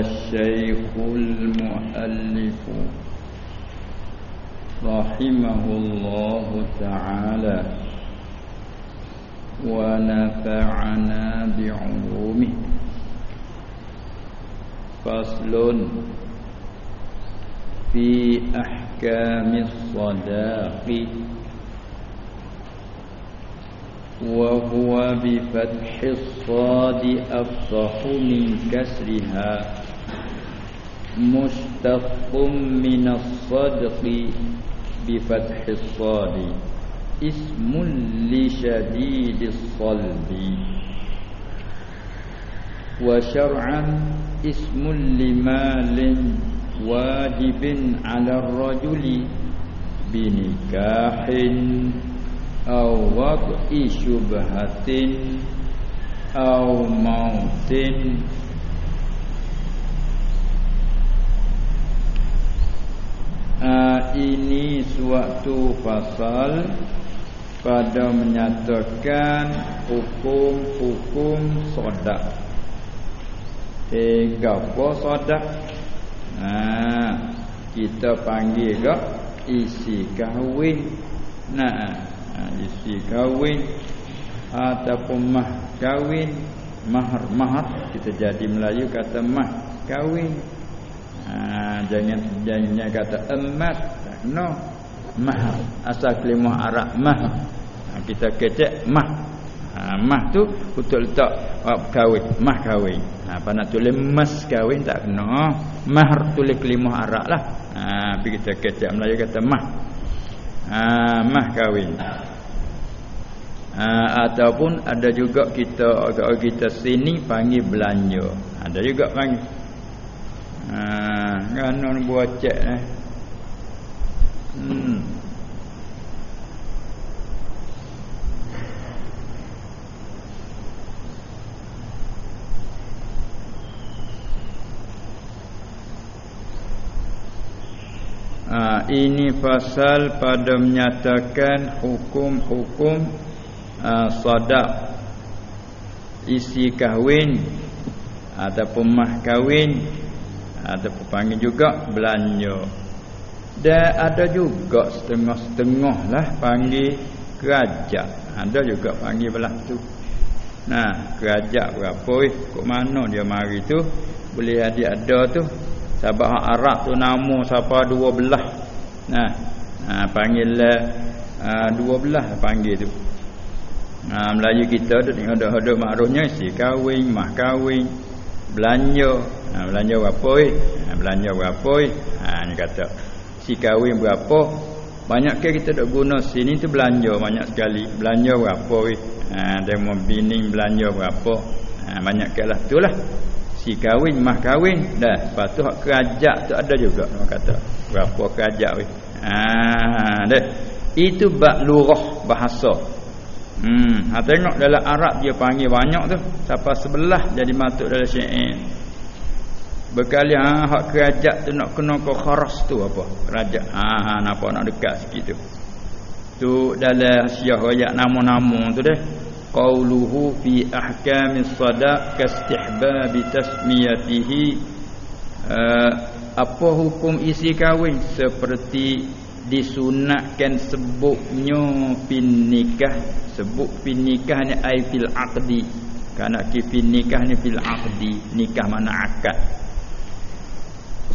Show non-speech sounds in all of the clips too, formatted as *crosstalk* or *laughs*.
الشيخ المؤلف رحمه الله تعالى ونفعنا بعلومه. فصل في أحكام الصداق وهو بفتح الصاد أفصح من كسرها. مشتق من الصدق بفتح الصاد اسم لشديد الصلب. وشرعا اسم لمال واجب على الرجل بنكاح أو وضع شبهة أو موت. Uh, ini suatu pasal pada menyatakan hukum-hukum sodak. Tiga apa sodak? Ha, kita panggil ke isi kahwin. Nah, ha, isi kahwin ataupun mah kahwin mahar mahar kita jadi Melayu kata mah kahwin ha, jangan jangan kata emas. No. Mahar asal kelimah Arab mahar ha, kita kecek mah. Ha, mah tu betul letak oh, kahwin. Mah kahwin. Ha, apa nak tulis mas kahwin? Tak kena. Mahar tulis kelimah Arab lah. Ha, tapi kita kecek Melayu kata mah. Ha, mah kahwin. Ha, ataupun ada juga kita kita sini panggil belanja. Ada juga panggil. Ha, kan orang buat cek eh. Hmm. Ha, ini pasal pada menyatakan hukum-hukum uh, sadaq isi kahwin ataupun mah ataupun panggil juga belanja. Dan ada juga setengah-setengah lah panggil kerajak ada juga panggil belah tu. Nah kerajak berapa eh? Kok mana dia mari tu? Boleh ada ada tu. Sebab Arab tu nama siapa? Dua belah. Nah ha, panggil uh, dua belah panggil tu. Ha, Melayu kita ada ada makruhnya si kahwin, mah kahwin, belanja. Ha, belanja berapa eh? Ha, belanja berapa eh? Ha, ni kata si kahwin berapa? Banyak ke kita dok guna sini tu belanja banyak sekali. Belanja berapa eh? Ha, demo bini belanja berapa? Ha, banyak ke lah tu lah. Si kahwin, mah kahwin. Dah, lepas tu hak kerajak tu ada juga orang kata. Berapa kerajak weh? Ha, dah. Itu bak lurah bahasa. Hmm, ha tengok dalam Arab dia panggil banyak tu. Siapa sebelah jadi matuk dalam syair. Berkali ha hak kerajak tu nak kena ke kharas tu apa? Kerajak. Ha ha napa nak dekat sikit tu. Tu dalam syiah ayat nama-nama tu deh. Qauluhu fi ahkamis sadaq kastihbab tasmiyatihi uh, apa hukum isi kahwin seperti disunatkan sebutnya pin nikah sebut pin nikah ni ai fil aqdi kerana pin nikah ni fil aqdi nikah mana akad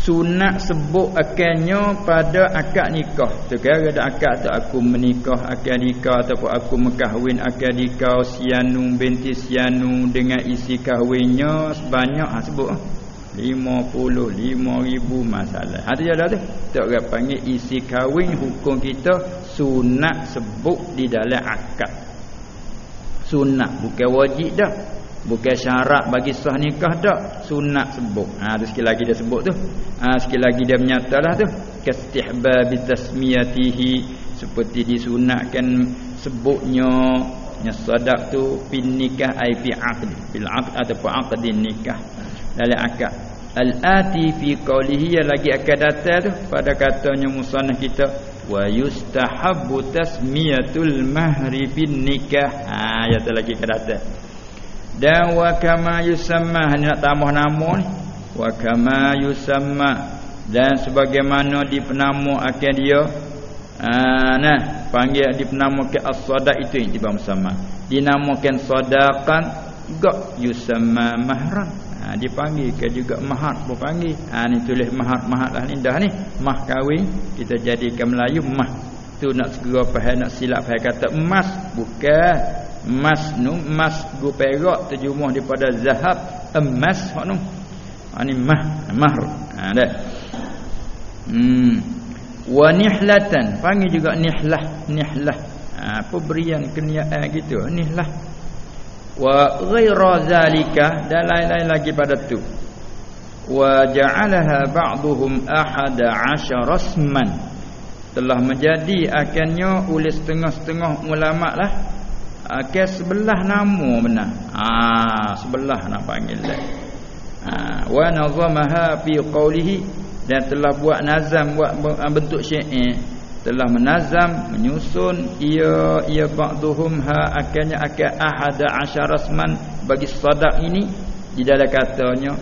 sunat sebut akannya pada akad nikah. Sekarang ada akad tu aku menikah akad nikah ataupun aku mengkahwin akad nikah sianu binti sianu dengan isi kahwinnya sebanyak ha, sebut ha. Lima puluh lima ribu masalah. Ada je dah tu. Tak orang panggil isi kahwin Hukum kita Sunat sebut di dalam akad. Sunat Bukan wajib dah Bukan syarat bagi sah nikah dah Sunat sebut. Ha, tu Sekali lagi dia sebut tu. Ha, Sekali lagi dia menyatalah tu. Kastihbabi tasmiyatihi. Seperti disunatkan Sebutnya. Nyasadak tu Pin nikah Ay fi aqd. Fil aqd ataupun aqdin nikah. Dalam akad. Al-ati fi qawlihi yang lagi akan datang tu pada katanya musannaf kita wa yustahabbu tasmiyatul mahri bin nikah. Ha ayat lagi akan dan wa kama yusamma nak tambah nama ni. Wa kama yusamma dan sebagaimana dipenamakan dia ah nah panggil dipenamakan as-sadaq itu yang tiba sama dinamakan sadaqan juga yusamma mahran ha, dipanggil ke juga mahar pun panggil ha, ni tulis mahar mahar lah ni dah ni. Mah kahwin kita jadikan Melayu mah. Tu nak segera faham nak silap faham kata emas bukan emas nu emas gu perak terjemah daripada zahab emas hak nu ha, mah mahr ha dah. Hmm. Wa nihlatan panggil juga nihlah nihlah. Ha, pemberian keniaan gitu? Nihlah. Wa ghaira zalika dan lain-lain lagi pada tu. Wa ja'alaha ba'dhum ahada 'ashara rasman telah menjadi akannya oleh setengah-setengah ulama lah akan sebelah nama benar. Ah sebelah nak panggil dah ha, wa nazamaha fi qawlihi. Dan telah buat nazam buat bentuk syair telah menazam menyusun. Ia ia ba'dhum ha akannya akan ahada asyarasman bagi sadaq ini. Di dalam katanya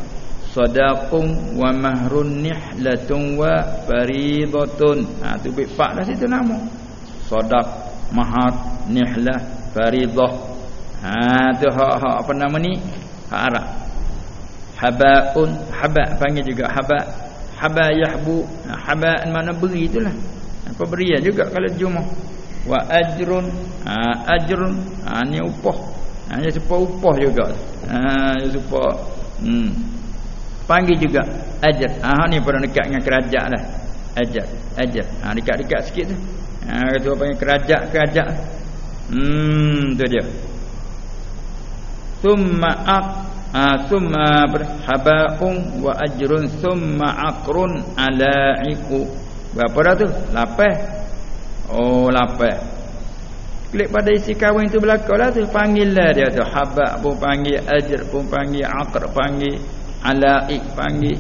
sadaqum wa mahrun nihlatun wa faridatun. Ha tu pak dah situ nama. Sadaq mahar nihlah faridah. Ha tu hak hak apa nama ni? Hak arab. Habaun. Haba panggil juga. Haba. Haba yahbu. Ha, haba mana beri itulah. Pemberian juga kalau jumah. Wa ajrun. Ha, ajrun. Ha, ni upah. Ha, dia sepa upah juga. Ha, sepa hmm. panggil juga ajar ha, ni pernah dekat dengan kerajaan lah. Ajar ajar ha, dekat-dekat sikit tu. Ha, kata panggil kerajaan kerajaan hmm tu dia summa aq ha, summa berhabaun wa ajrun summa aqrun ala'iku Berapa dah tu? Lapan. Oh, lapan. Klik pada isi kahwin tu belakang lah tu. Panggil lah dia tu. Habak pun panggil. Ajr pun panggil. Aqr panggil. Alaik panggil.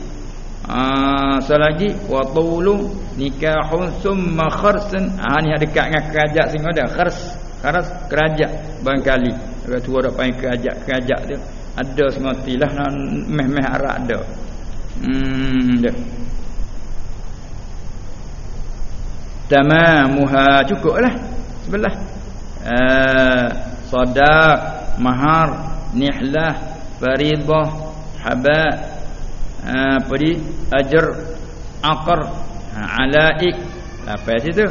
Ah, so lagi watulu nikahun summa kharsun ah ni dekat dengan kerajaan sini ada khars khars kerajaan barangkali orang tua dak panggil kerajaan kerajaan dia ada semua tilah meh-meh arak ada hmm dia. Tamamuha cukuplah sebelah. Uh, sadaq mahar nihlah faridah haba uh, apa di ajr aqr alaik. Apa situ?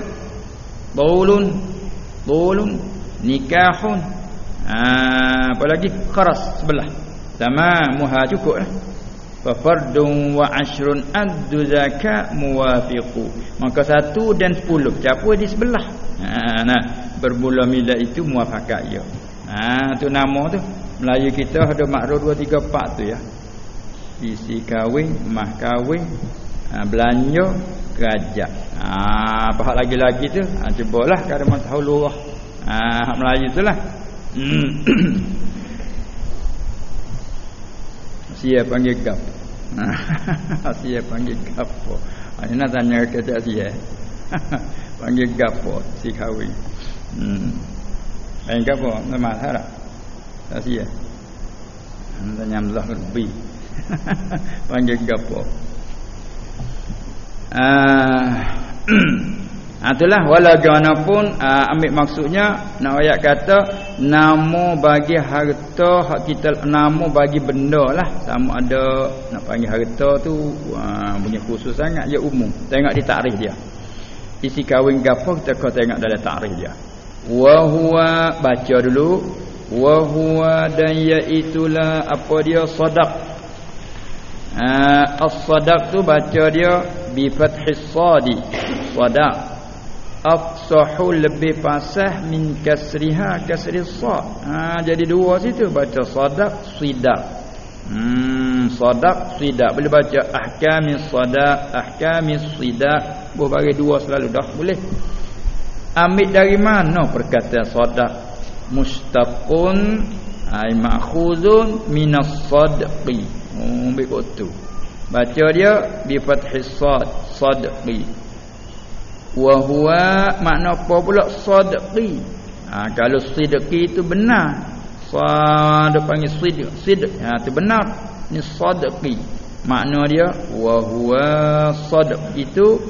Bulun bulun nikahun. Uh, apa lagi? Kharas sebelah. Tamamuha cukuplah fa fardun wa ashrun addu zakat muwafiqu. Maka satu dan sepuluh. Siapa di sebelah? Ha nah. Bermula milah itu muafakat ya ha tu nama tu. Melayu kita ada makruh 2 3 4 tu ya. Isi kahwin mah kahwin ha, belanja kerajaan ha apa lagi-lagi tu ha cubalah kada matahulullah ha Melayu itulah hmm. *coughs* Sia panggil gap. *laughs* Sia panggil gapo. Ini nak tanya ke tak sia. *laughs* panggil gapo si kahwin. Hmm. Panggil gapo? Nama harap. Tak sia. Tanya Allah lebih. *laughs* panggil gapo. Ah *clears throat* Itulah walagaimanapun uh, ambil maksudnya nak ayat kata nama bagi harta hak kita nama bagi benda lah. Sama ada nak panggil harta tu uh, punya khusus sangat dia umum. Tengok di takrif dia. Isi kahwin gapo kita kau tengok dalam takrif dia. Wa huwa baca dulu. Wa huwa dan iaitulah apa dia sadaq. Uh, as-sadaq tu baca dia fathis sadi sadaq afsahu lebih fasah min kasriha kasri sad ha jadi dua situ. Baca sadaq sidaq hmm sadaq sidaq boleh baca ahkamis sadaq ahkamis sidaq boleh bagi dua selalu dah boleh. Ambil dari mana perkataan sadaq mustaqun ai ma'khuzun minas sadqi. Oh ambil tu baca dia bi fathis sad sadqi. Wa huwa makna apa pula sadqi? Ha, kalau sidqi itu benar. Sad panggil sidq sidq ha itu benar. Ni sadqi. Makna dia wa huwa sadq. Itu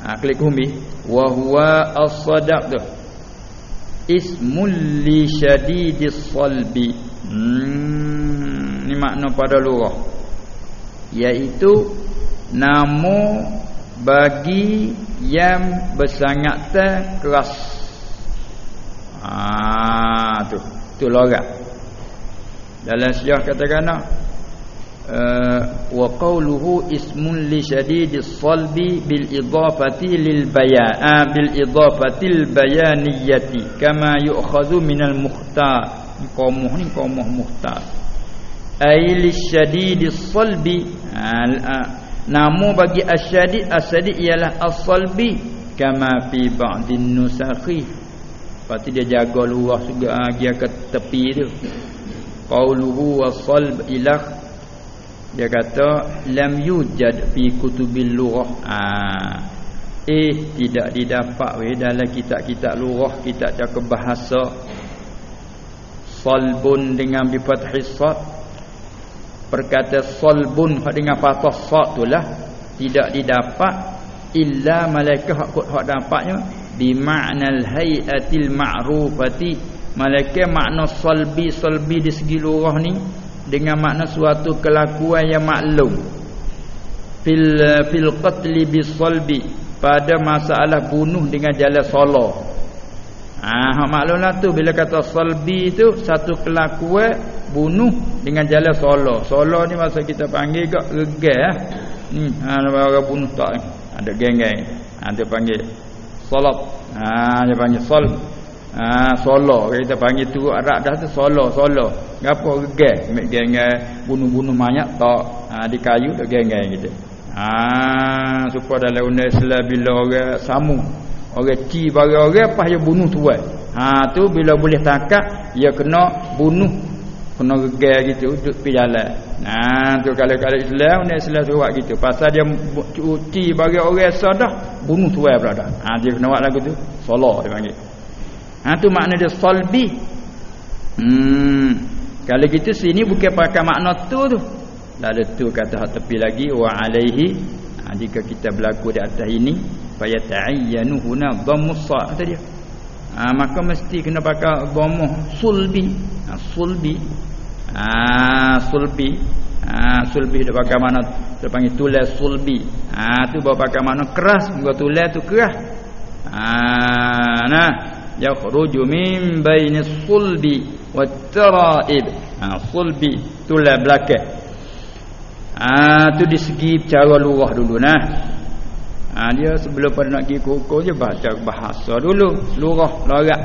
ha, klik humbi wa huwa as-sadq. Tu ismul li syadidis salbi. Hmm, ni makna pada lurah iaitu nama bagi yang bersangat keras. Ah tu. Tu logat dalam syiah katakan uh, wa qawluhu ismun li syadidis salbi bil idafati lil bayan uh, bil idafati al bayaniyati kama yu'khadhu minal mukhtar. Qamuh ni qamuh mukhtar ay li syadidis salbi Nama bagi asyadid asyadid ialah as-salbi kama fi ba'din nusakhi. Pasti dia jaga luah juga ha, dia ke tepi tu. Qauluhu was-salb ilah dia kata lam yujad fi kutubil lughah. Ha. Eh tidak didapat weh dalam kitab-kitab lughah, kitab cakap bahasa salbun dengan bi fathis sad perkata solbun hak dengan fathah sad itulah tidak didapat illa malaikat hak hak dapatnya. Bi ma'nal hayatil ma'rufati. Malaikat makna salbi salbi di segi lurah ni dengan makna suatu kelakuan yang maklum. Fil fil qatli bis salbi. Pada masalah bunuh dengan jalan solah Ah, ha, maklumlah tu. Bila kata salbi tu satu kelakuan bunuh dengan jalan solo. Solo ni masa kita panggil gak regal ah. Ni ha orang bunuh tak ada geng-geng. Ha dia panggil salat. Ha dia panggil sol. Ha solo kita panggil tu arak dah tu solo solo. Gapo regal mek geng bunuh-bunuh mayat tak. Ha di kayu dak geng-geng kita. Ha supaya dalam Islam bila orang samu Orang ci bagi orang apa dia bunuh tuan. Ha tu bila boleh tangkap dia kena bunuh kena gegar gitu duduk pi jalan. Nah tu kalau-kalau Islam ni Islam buat gitu. Pasal dia cuci bagi orang sadah bunuh tuan berada. Ha dia kena buat lagu tu. Solah dia panggil. Ha tu makna dia salbi. Hmm kalau gitu sini bukan pakai makna tu tu. Lalu tu kata hak tepi lagi wa alaihi. Ha, jika kita berlaku di atas ini fayata'ayyanu huna dhammus sa kata dia ha, maka mesti kena pakai dhammuh sulbi. Ha, sulbi. Ha, sulbi. Ha, sulbi dia pakai mana? Dia panggil tulis sulbi. Ha, tu bawa pakai mana? Keras. Muka tulis tu keras. Ha, nah. Yakhruju min bainis sulbi wat tara'ib. Ha, sulbi tulis belakang. Ha, tu di segi cara luah dulu nah ha, dia sebelum pada nak pergi kukur je baca bahasa dulu. Lurah lorat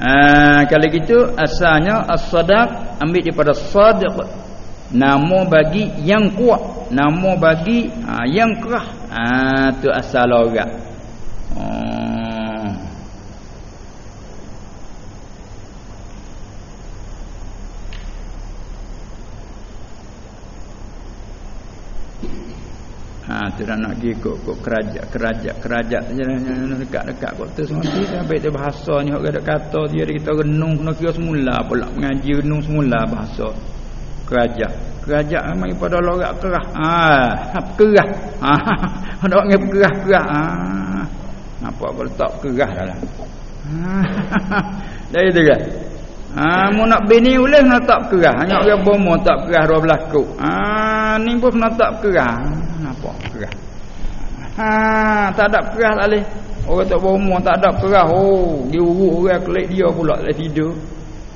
ha, kalau gitu asalnya as-sadaq ambil daripada sadq. Nama bagi yang kuat nama bagi ha, yang kerah. Ha, tu asal lorat oh. Ha tu dah nak pergi kok kok kerajak kerajak kerajak. Kok tu semua tu sampai tu bahasa ni hok ada kata dia kita renung kena kira semula pula. Mengaji renung semula bahasa. Kerajak. Kerajak memang pada lorak kerah. Ha kerah. Ha *laughs* ada orang kerah kerah. Ha nampak kalau tak kerah dah lah. *laughs* Dah itu kan Ha mu nak bini boleh nak tak kerah. Hanya orang bomo tak kerah 12 kok. Ha ni pun nak tak. Apa kerah? Ha tak ada kerah tak leh. Orang tak bomo tak ada kerah. Oh, dia urut orang kelik dia pula leh tidur.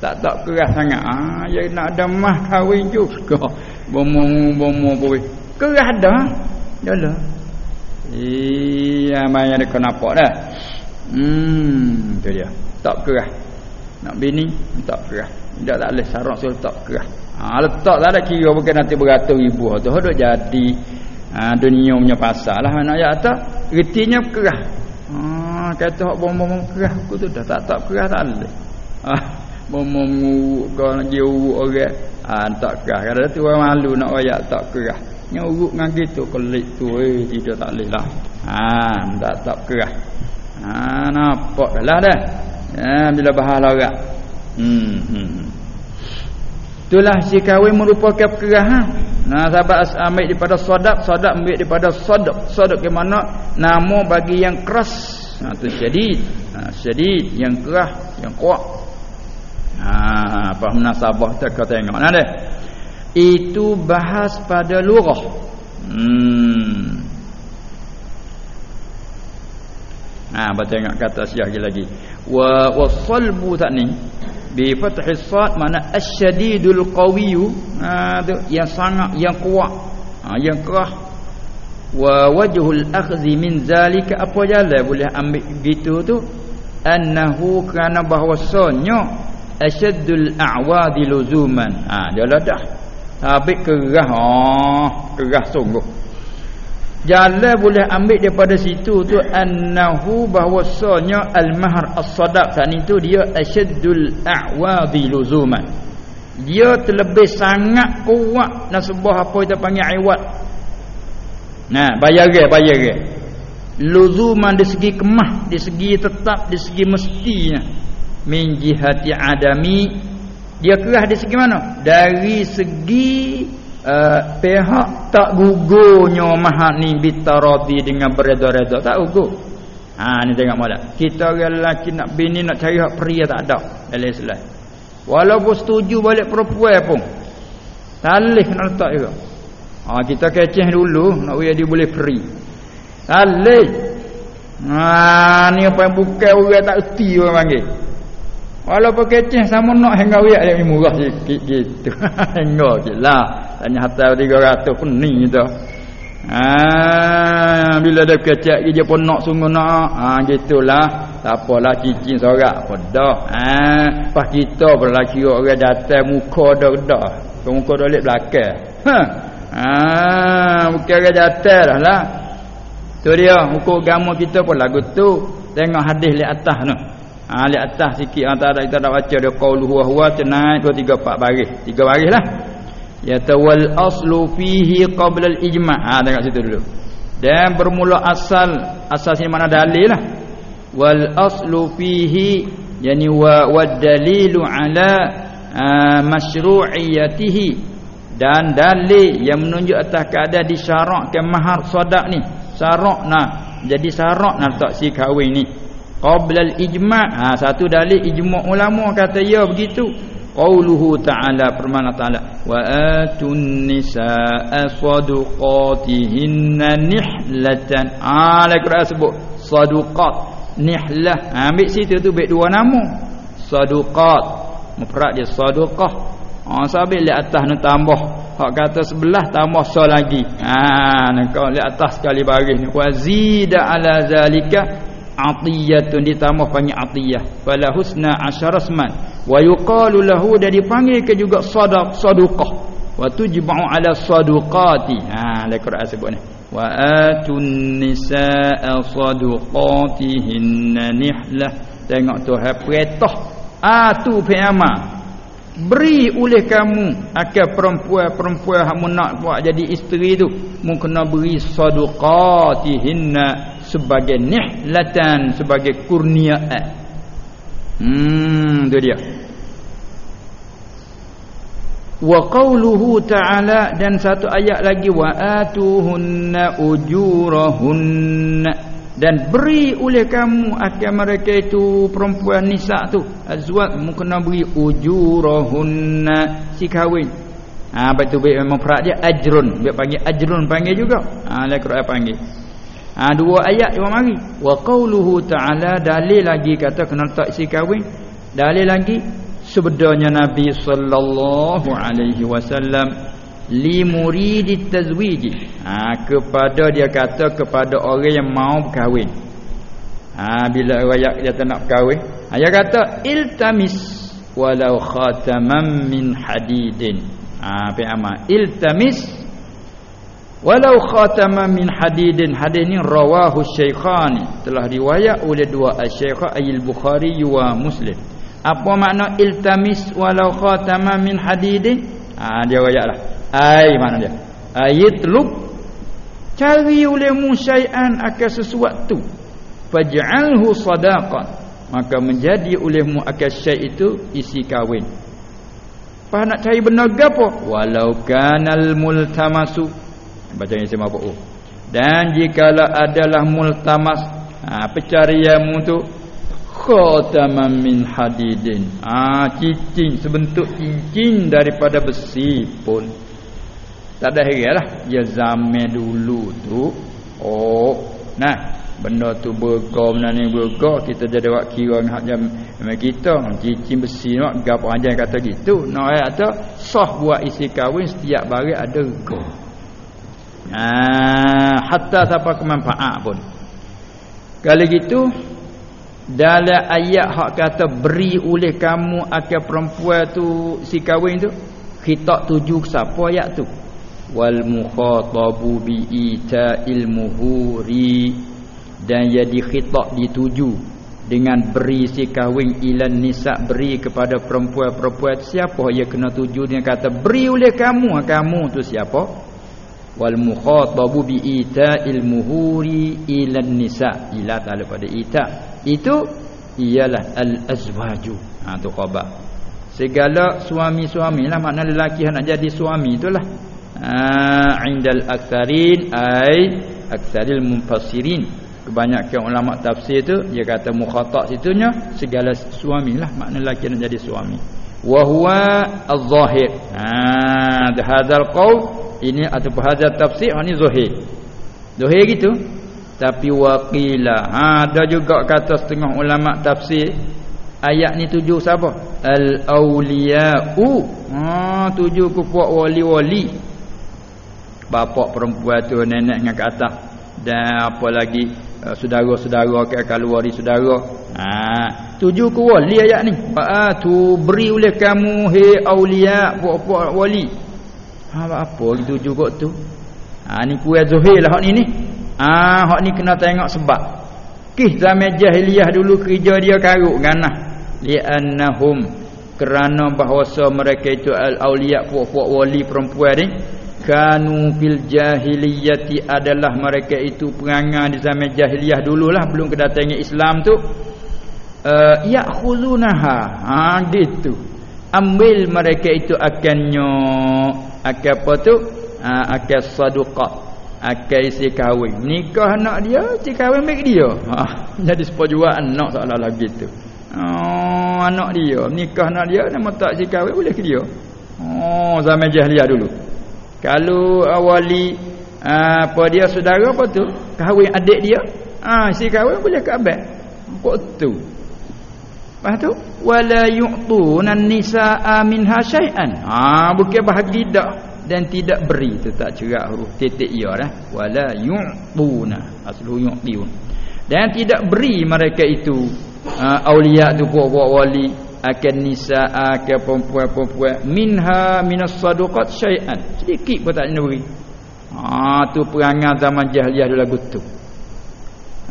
Tak tak kerah sangat. Ha ya nak ada mah kahwin juga. Bomo bomo boy. Kerah dah. Yalah. Iya, main ada kenapa dah. Hmm, tu dia. Tak kerah nak bini tak tidak tak boleh syarat suruh tak kerah ha, letak tak ada kira bukan nanti beratus ribu tu duk jadi ha, dunia punya pasal lah. Nak ayat tak? Retinya kerah. Ha, kata hak bom-bom kerah aku tu dah tak tak kerah tak boleh ha, bom-bom uruk kau nak uruk orang. Ha, tak kerah. Kadang tu orang malu nak ayat tak kerah. Yang uruk dengan gitu kelik tu eh tidak tak boleh lah. Ha, tak tak kerah. Ha, nampak dah lah dah. Ya, bila bahas larat. Hmm, hmm. Itulah isi kahwin merupakan perkerahan. Nah sahabat ambil daripada sadaq sadaq ambil daripada sadaq. Sadaq ke mana? Nama bagi yang keras. Ha tu syadid. Ha syadid. Yang keras yang kuat. Ha apa munasabah tak kau tengok. Nah deh. Itu bahas pada lurah. Hmm. Ha baca tengok kata siah lagi. Wa wasalbu tak ni bi fathis sad mana asyadidul qawiyyu ha tu yang sangat yang kuat. Ha, yang kerah. Wa wajhul akhdhi min zalika. Apa jalan boleh ambil gitu tu? Annahu kana bahwasanya asyaddul a'wadi luzuman. Ha dia dah. Habis kerah. Oh kerah sungguh Jalan boleh ambil daripada situ tu annahu bahwasanya al-mahr as-sadaq tadi tu dia asyaddul a'wadi luzuman. Dia terlebih sangat kuat nasbah apa kita panggil iwad. Nah, bayar ke bayar ke. Luzuman dari segi kemah, dari segi tetap, dari segi mestinya. Min jihati adami dia kerah dari segi mana? Dari segi uh, pihak tak gugurnya mahal ni bitaradi dengan bereda-reda tak gugur ha ni tengok malah kita orang lelaki nak bini nak cari hak pria tak ada. Dalam Islam. Walaupun setuju balik perempuan pun. Talih kena letak juga. Ha kita keceh dulu nak dia boleh free. Talih. Ha ni apa yang bukan orang tak erti orang panggil. Walaupun keceh sama nak hingga wiak dia murah sikit gitu. *laughs* hingga jelah. Tanya hatta 300 pun ni tu. Ha, bila dah kecek dia pun nak sungguh nak. Ha gitulah. Tak apalah cincin sorak apa dah. Ha, pas kita pula kira orang datang muka dah dah. Muka dah lek belakang. Ha. Ha, bukan orang datang dah lah. Tu dia hukum agama kita pun lagu tu. Tengok hadis lek atas tu. Ha, lihat atas sikit antara kita dah baca dia qauluhu wa huwa naik 2 3 4 baris. 3 baris lah. Ya tawal aslu fihi qabla al ijma'. Ha tengok situ dulu. Dan bermula asal asal sini mana dalil lah. Wal aslu fihi yani wa wad dalilu ala uh, masyru'iyatihi dan dalil yang menunjuk atas keadaan disyarakkan mahar sadaq ni. Syarak nak jadi syarak nak tak si kahwin ni qabla ijma' ha satu dalil ijma' ulama kata ya begitu qauluhu ta'ala permana ta'ala wa atun nisaa sadaqatihinna nihlatan. Ha la Quran sebut sadaqat. Nihlah. Ha, ambil situ tu baik dua nama. Sadaqat. Mufrad dia sadaqah. Ha sampai lihat atas ni tambah. Hak kata sebelah tambah so lagi. Ha nak lihat atas sekali baris ni. Wa zida ala zalika atiyatun ditambah panggil atiyah. Fala husna asyarasman wa yuqalu lahu dan dipanggil ke juga sadaq saduqah wa tujba'u ala saduqati ha dalam Quran sebut ni. Wa atun nisaa saduqatihinna nihlah. Tengok tu ha perintah. Atu fi'ama. Beri oleh kamu akan perempuan-perempuan hak nak buat jadi isteri tu. Mu kena beri saduqatihinna sebagai nihlatan sebagai kurniaan. Hmm tu dia. Wa qawluhu ta'ala dan satu ayat lagi wa atuhunna ujurahunna. Dan beri oleh kamu akan mereka itu perempuan nisa tu azwaj mu kena beri ujurahunna. Si kahwin. Ha betul baik memang perak dia ajrun. Dia panggil ajrun panggil juga. Ha la Quran panggil Ha, dua ayat yang mari. Wa qauluhu ta'ala dalil lagi kata kena letak isi kahwin. Dalil lagi sebenarnya Nabi sallallahu alaihi wasallam li muridit tazwij. Ha, kepada dia kata kepada orang yang mau berkahwin. Ha, bila ayat dia tak nak berkahwin, ha, dia kata iltamis walau khataman min hadidin. Ha, apa amal? Iltamis Walau khatama min hadidin hadis ni rawahu syaikhani telah riwayat oleh dua asy-syaikh al-Bukhari wa Muslim. Apa makna iltamis walau khatama min hadidin? Ha, dia riwayatlah. Ai mana dia? Ayitlub cari olehmu syai'an akan sesuatu faj'alhu sadaqan maka menjadi olehmu akan syai' itu isi kahwin. Pas nak cari benar gapo? Walau kanal multamasu. Baca yang saya oh. Dan jikalau adalah multamas ha, pencarianmu tu khataman min hadidin. Ha, cincin sebentuk cincin daripada besi pun. Tak ada lah. Dia zaman dulu tu. Oh. Nah. Benda tu berga benda ni berga. Kita jadi buat kira hak jam kita. Cincin besi ni. Gap orang jangan kata gitu. Nak ayat tu. Sah buat isi kahwin. Setiap barik ada rega. Ah, hatta siapa kemanfaat pun. Kalau gitu dalam ayat hak kata beri oleh kamu akan perempuan tu si kahwin tu khitab tuju siapa ayat tu? Wal mukhatabu bi ita ilmuhuri dan jadi khitab dituju dengan beri si kahwin ilan nisa beri kepada perempuan-perempuan siapa yang kena tuju dengan kata beri oleh kamu. Kamu tu siapa wal mukhatabu bi ita'il muhuri ila nisa. Ila ta'ala pada ita. Itu ialah al azwaju ha tu khabar. Segala suami-suami lah makna lelaki nak jadi suami itulah. Ha indal aktsarin ai aktsaril mufassirin kebanyakan ulama tafsir tu dia kata mukhatab situnya segala suami lah makna lelaki nak jadi suami. Wa huwa az-zahir ha hadzal qaul ini atau hadza tafsir ini zahir zahir gitu. Tapi waqila ha ada juga kata setengah ulama tafsir ayat ni tuju siapa? Al auliya'u ha tuju ke puak wali-wali. Bapak perempuan tu nenek dengan kata dan apa lagi? Uh, saudara-saudara ke keluarga saudara. Ha tuju ke wali ayat ni. Ha tu beri oleh kamu he aulia puak-puak wali Ha apa gitu juga tu. Ha ni kuat zuhir lah hak ni ni. Ha hak ni kena tengok sebab. Kih zaman jahiliah dulu kerja dia karuk ganah. Li'annahum kerana bahawasa mereka itu al-auliya puak-puak wali perempuan ni kanu fil jahiliyati adalah mereka itu perangai di zaman jahiliah dululah belum kedatangan Islam tu uh, ya'khuzunaha ha gitu ambil mereka itu akannya akan apa tu? Ha, akan sadaqah akan isi kahwin. Nikah anak dia isi kahwin baik dia. Ha, *laughs* jadi sepajuan anak seolah lagi tu. Oh, anak dia. Nikah anak dia nama tak isi kahwin boleh ke dia? Oh, zaman jahiliah dulu. Kalau awali ha, apa dia saudara apa tu? Kahwin adik dia? Ha, isi kahwin boleh ke abad apa tu Lepas tu wala yu'tuna an-nisaa minha syai'an. Ha bukan bahagi dak dan tidak beri tu tak cerak huruf titik ya dah. Wala yu'tuna aslu yu'tiun. Dan tidak beri mereka itu uh, aulia tu puak-puak wali akan nisaa ke perempuan-perempuan minha minas sadaqat syai'an. Sedikit pun tak nak beri. Ha tu perangai zaman jahiliah dulu lagu tu.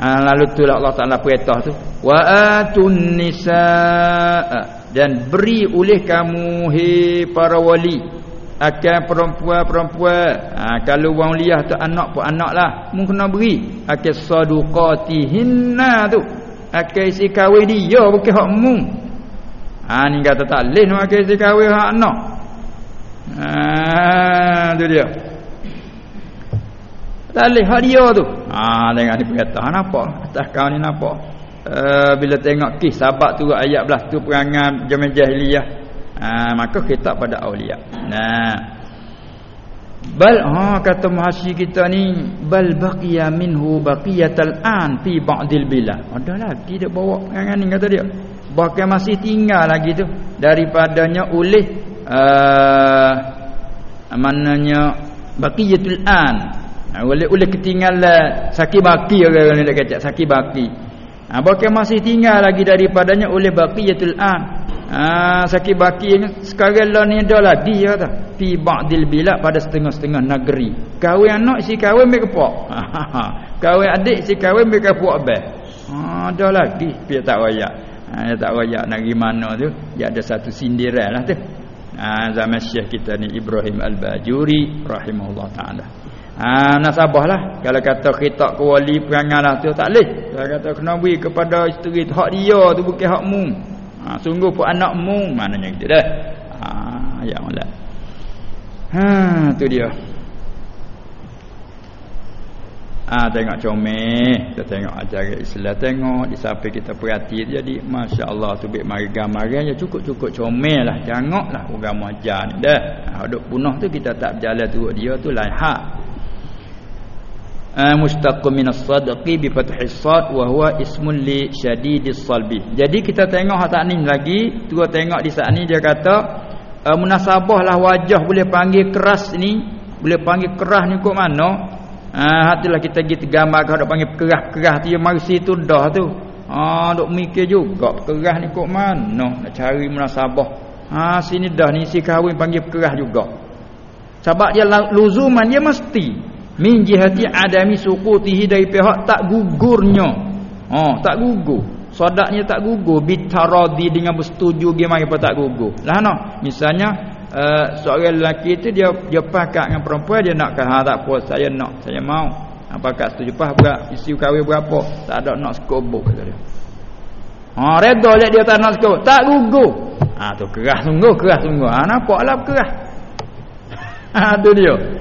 Ha, lalu tu lah Allah Taala perintah tu. Wa atun nisaa. Dan beri oleh kamu he para wali akan perempuan-perempuan. Ha, kalau wang liah tu anak pun anak lah. Mu kena beri. Akan saduqatihinna tu. Akan isi kahwin dia bukan hak mu ha ni kata tak leh nak isi kahwin hak anak. Ha tu dia Talih hadia tu. Ha tengok ni perkata nampak. Atas kau ni nampak. Uh, bila tengok kis sahabat tu ayat belas tu perangan zaman jahiliyah. Ha maka kita pada aulia. Nah. Bal ha kata mahasiswa kita ni bal baqiya minhu baqiyatal an fi ba'dil bilad. Ada lagi dia bawa perangan ni kata dia. Bahkan masih tinggal lagi tu daripadanya oleh uh, mananya baqiyatul an Ha, oleh oleh ketinggalan saki baki orang ni kata saki baki. Ha bahkan masih tinggal lagi daripadanya oleh baqiyatul an. Ha saki baki sekarang lah ni ada lagi ya kata. Fi ba'dil bilad pada setengah-setengah negeri. Kahwin anak si kahwin mek kepak. *laughs* Ha, kahwin adik si kahwin mek kepak bah. Ha ada lagi pi tak royak. Ha tak royak nak gi mana tu? Dia ada satu sindiran lah tu. Ha zaman Syekh kita ni Ibrahim Al-Bajuri rahimahullah taala. Ha nasabahlah kalau kata khitab ke wali peranganlah tu tak leh. Kalau kata kena beri kepada isteri tu hak dia tu bukan hakmu. Ha sungguh pun anakmu maknanya gitu dah. Ha ayat molek ha tu dia Ah ha, tengok comel, kita tengok ajaran Islam tengok di samping kita perhati jadi masya-Allah tu bik mari gambaran ya cukup-cukup comel lah. Janganlah agama ajar ni dah. Ha punah tu kita tak berjalan turut dia tu lain hak. Uh, mustaqim min as-sadqi bi fathi sad wa huwa ismun li shadidis salbi. Jadi kita tengok hak tak ni lagi, tu tengok di saat ni dia kata uh, munasabah lah wajah boleh panggil keras ni, boleh panggil keras ni kok mana? Ah ha, hatilah kita pergi tergambar kau panggil kerah-kerah tu yang mari situ dah tu. Ha dok mikir juga kerah ni kok mana nak cari munasabah. Ha sini dah ni si kahwin panggil kerah juga. Sebab dia luzuman dia mesti min jihati adami suqutihi dari pihak tak gugurnya. Ha tak gugur. Sadaknya tak gugur. Bitaradi dengan bersetuju mari apa tak gugur. Lah no. Misalnya uh, seorang lelaki itu dia dia pakat dengan perempuan dia nak ha tak apa saya nak saya mau. Apa ha, setuju pas berat. Isi kahwin berapa? Tak ada nak sekobok kata dia. Ha redha je dia tak nak sekobok tak gugur. Ha tu keras sungguh keras sungguh. Ha nampaklah keras. *laughs* Ha tu dia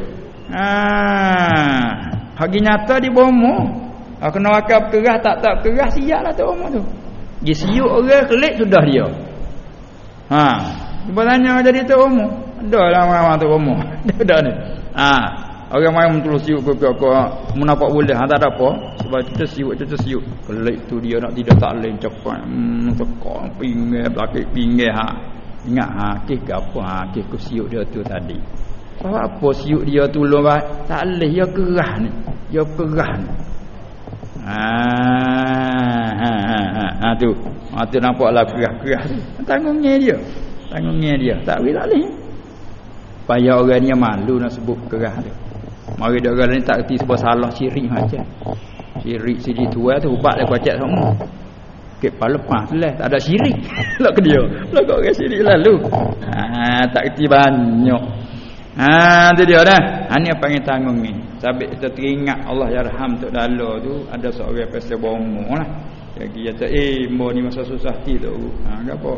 ha hagi nyata di bomo ha, kena akal keras tak tak keras siaplah tu bomo tu dia siuk orang kelik sudah dia ha Cuba tanya jadi tu umum. Ada lah orang-orang tu umum. Ada ni. Ha. Orang main terus siuk ke ke Mu nampak boleh ha, tak ada apa. Sebab kita siuk kita siuk. Kelik tu dia nak tidak tak lain cepat. Hmm tekak pinggir belakang pinggir ha. Ingat ha kis ke apa ha ku siuk dia tu tadi. Sebab apa siuk dia tu lu tak leh ya kerah ni. Ya kerah ni. Ha, ha, ha, ha, ha, tu. Ha tu nampaklah kerah-kerah tu. Tanggungnya dia. Tanggungnya dia. Tak boleh tak boleh. Payah orang ni malu nak sebut kerah dia. Mari dia orang ni tak kerti sebab salah syirik macam. Syirik syirik tua tu ubat dia kuacak semua. Kek lepas lah tak ada syirik. *laughs* Lah ke dia? Lah kau orang syirik lalu? Ha, tak kerti banyak ha tu dia dah ha, ni apa yang tanggung ni sabit kita teringat Allah ya raham tu dalam tu ada seorang pasal bomo lah lagi kata eh mo ni masa susah ti tu. Ha gapo?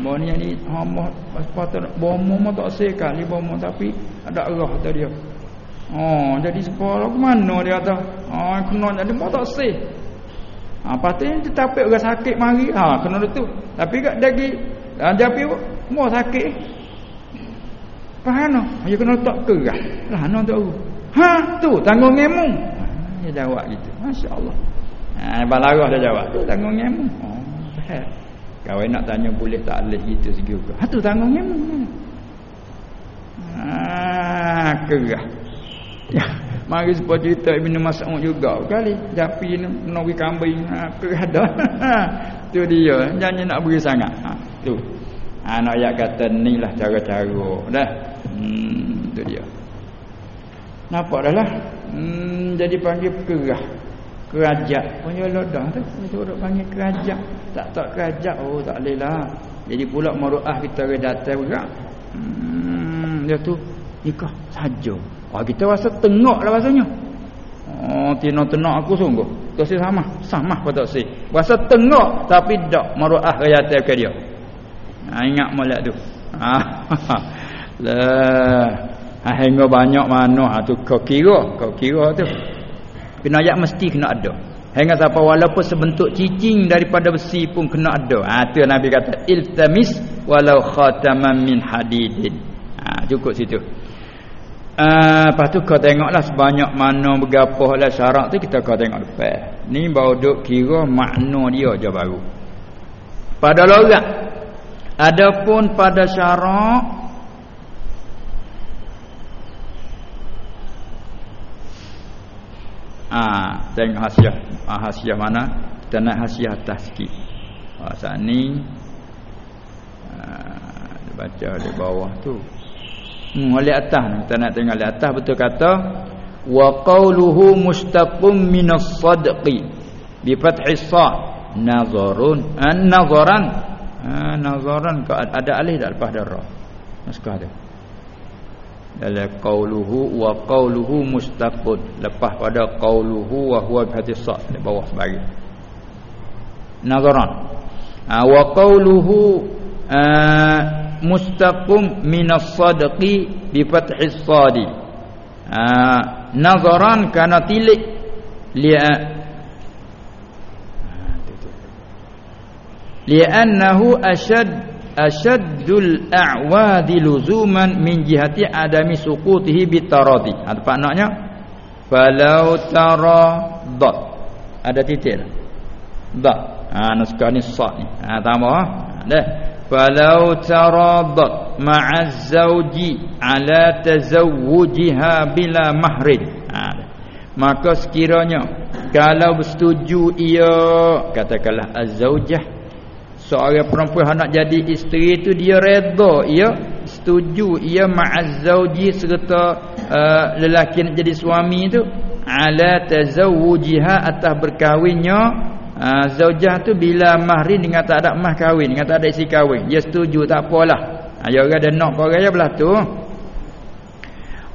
Mo ni ni hamba sepatut bomo mo tak sekali bomo tapi ada arah kata dia. Oh jadi sekolah ke mana dia kata? Oh kena jadi mo tak se. Ha patut ni tapi orang sakit mari. Ha kena tu. Tapi gak lagi ha, tapi mo sakit. Pahano, dia kena tak kerah. Lah no tu. Ha tu tanggung ngemu. Dia jawab gitu. Masya-Allah. Ha balarah dah jawab. Tu tanggung ngemu. Oh. Kau nak tanya boleh tak boleh itu segi hukum. Ha tu tanggung ngemu. Ha kerah. Ya, mari sebab cerita Ibn Mas'ud juga kali japi menawi kambing ha kerah dah. *laughs* tu dia jangan nak beri sangat. Ha tu. Ha nak ayat kata inilah cara-cara dah. Nampak dah lah. Hmm, jadi panggil kerah. Kerajak. Punya lodah tu. Itu orang panggil kerajak. Tak tak kerajak. Oh tak boleh lah. Jadi pula maruah kita ke datang juga. Hmm, dia tu nikah saja. Oh, kita rasa tengok lah rasanya. Oh tina tenok aku sungguh. Tu si sama? Sama pada si. Rasa tengok tapi tak. Maruah ke datang ke dia. Ha, ingat molek tu. Ha, *laughs* lah ha, hingga banyak mana ha, tu kau kira kau kira tu Kena ayat mesti kena ada. Hingga siapa walaupun sebentuk cicing daripada besi pun kena ada. Ha tu Nabi kata iltamis walau khataman min hadidin. Ha cukup situ. Uh, lepas tu kau tengoklah sebanyak mana bergapah lah syarat tu kita kau tengok depan. Ni baru duk kira makna dia je baru. Pada logat. Adapun pada syarat ha, tengok hasiah. Ah, hasiah mana? Kita nak hasiah atas sikit. Ah, saat ni ah, baca di bawah tu. Hmm, oleh atas kita nak tengok oleh atas betul kata wa qawluhu mustaqim minas sadqi bi fathi sa nazarun an nazaran ah, nazaran ada alih dak lepas darah naskah dia dalam qauluhu wa qauluhu mustaqud lepas pada qauluhu wa huwa bi sa di bawah sebagi nazaran. Ha, wa qauluhu uh, mustaqim minas sadqi bi fathis sadi. Ha, nazaran kana tilik li'a li'annahu ashad ashaddul a'wadi luzuman min jihati adami suqutihi bitaradi. Apa maknanya falau tara dot. Ada titik dot. Ha naskah ni sad ni. Ha tambah ha. Dah. Falau taradat ma'az zawji ala tazawwujiha bila mahrin ha, maka sekiranya kalau bersetuju ia katakanlah az-zawjah seorang perempuan nak jadi isteri itu dia redha ia setuju ia ma'az zawji serta uh, lelaki nak jadi suami itu ala tazawwujiha atas berkahwinnya Ha, zaujah tu bila mahrin dengan tak ada mah kahwin, dengan tak ada isi kahwin. Dia setuju tak apalah. Ha, dia orang ada nak orang dia belah tu.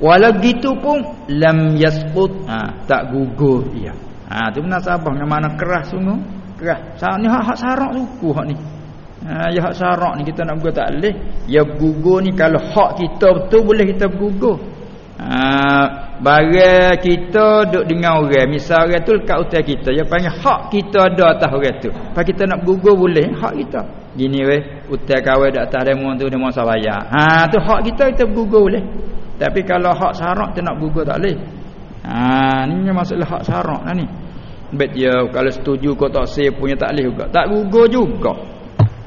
Walau gitu pun lam yasqut, ha, tak gugur dia. Ha, tu benar sabar dengan mana keras sungguh. Keras. Sa ni hak hak sarak suku hak ni. Ha, ya hak sarak ni kita nak gugur tak leh. Ya gugur ni kalau hak kita betul boleh kita gugur. Ha, barang kita duk dengan orang misal orang tu kat utai kita dia panggil hak kita ada atas orang tu kalau kita nak gugur boleh hak kita gini weh utai kawan dak atas demo tu demo sabaya ha tu hak kita kita gugur boleh tapi kalau hak syarak tu nak gugur tak boleh ha ni masalah hak syarak lah ni bet dia kalau setuju kau tak say punya tak boleh juga. Tak gugur juga.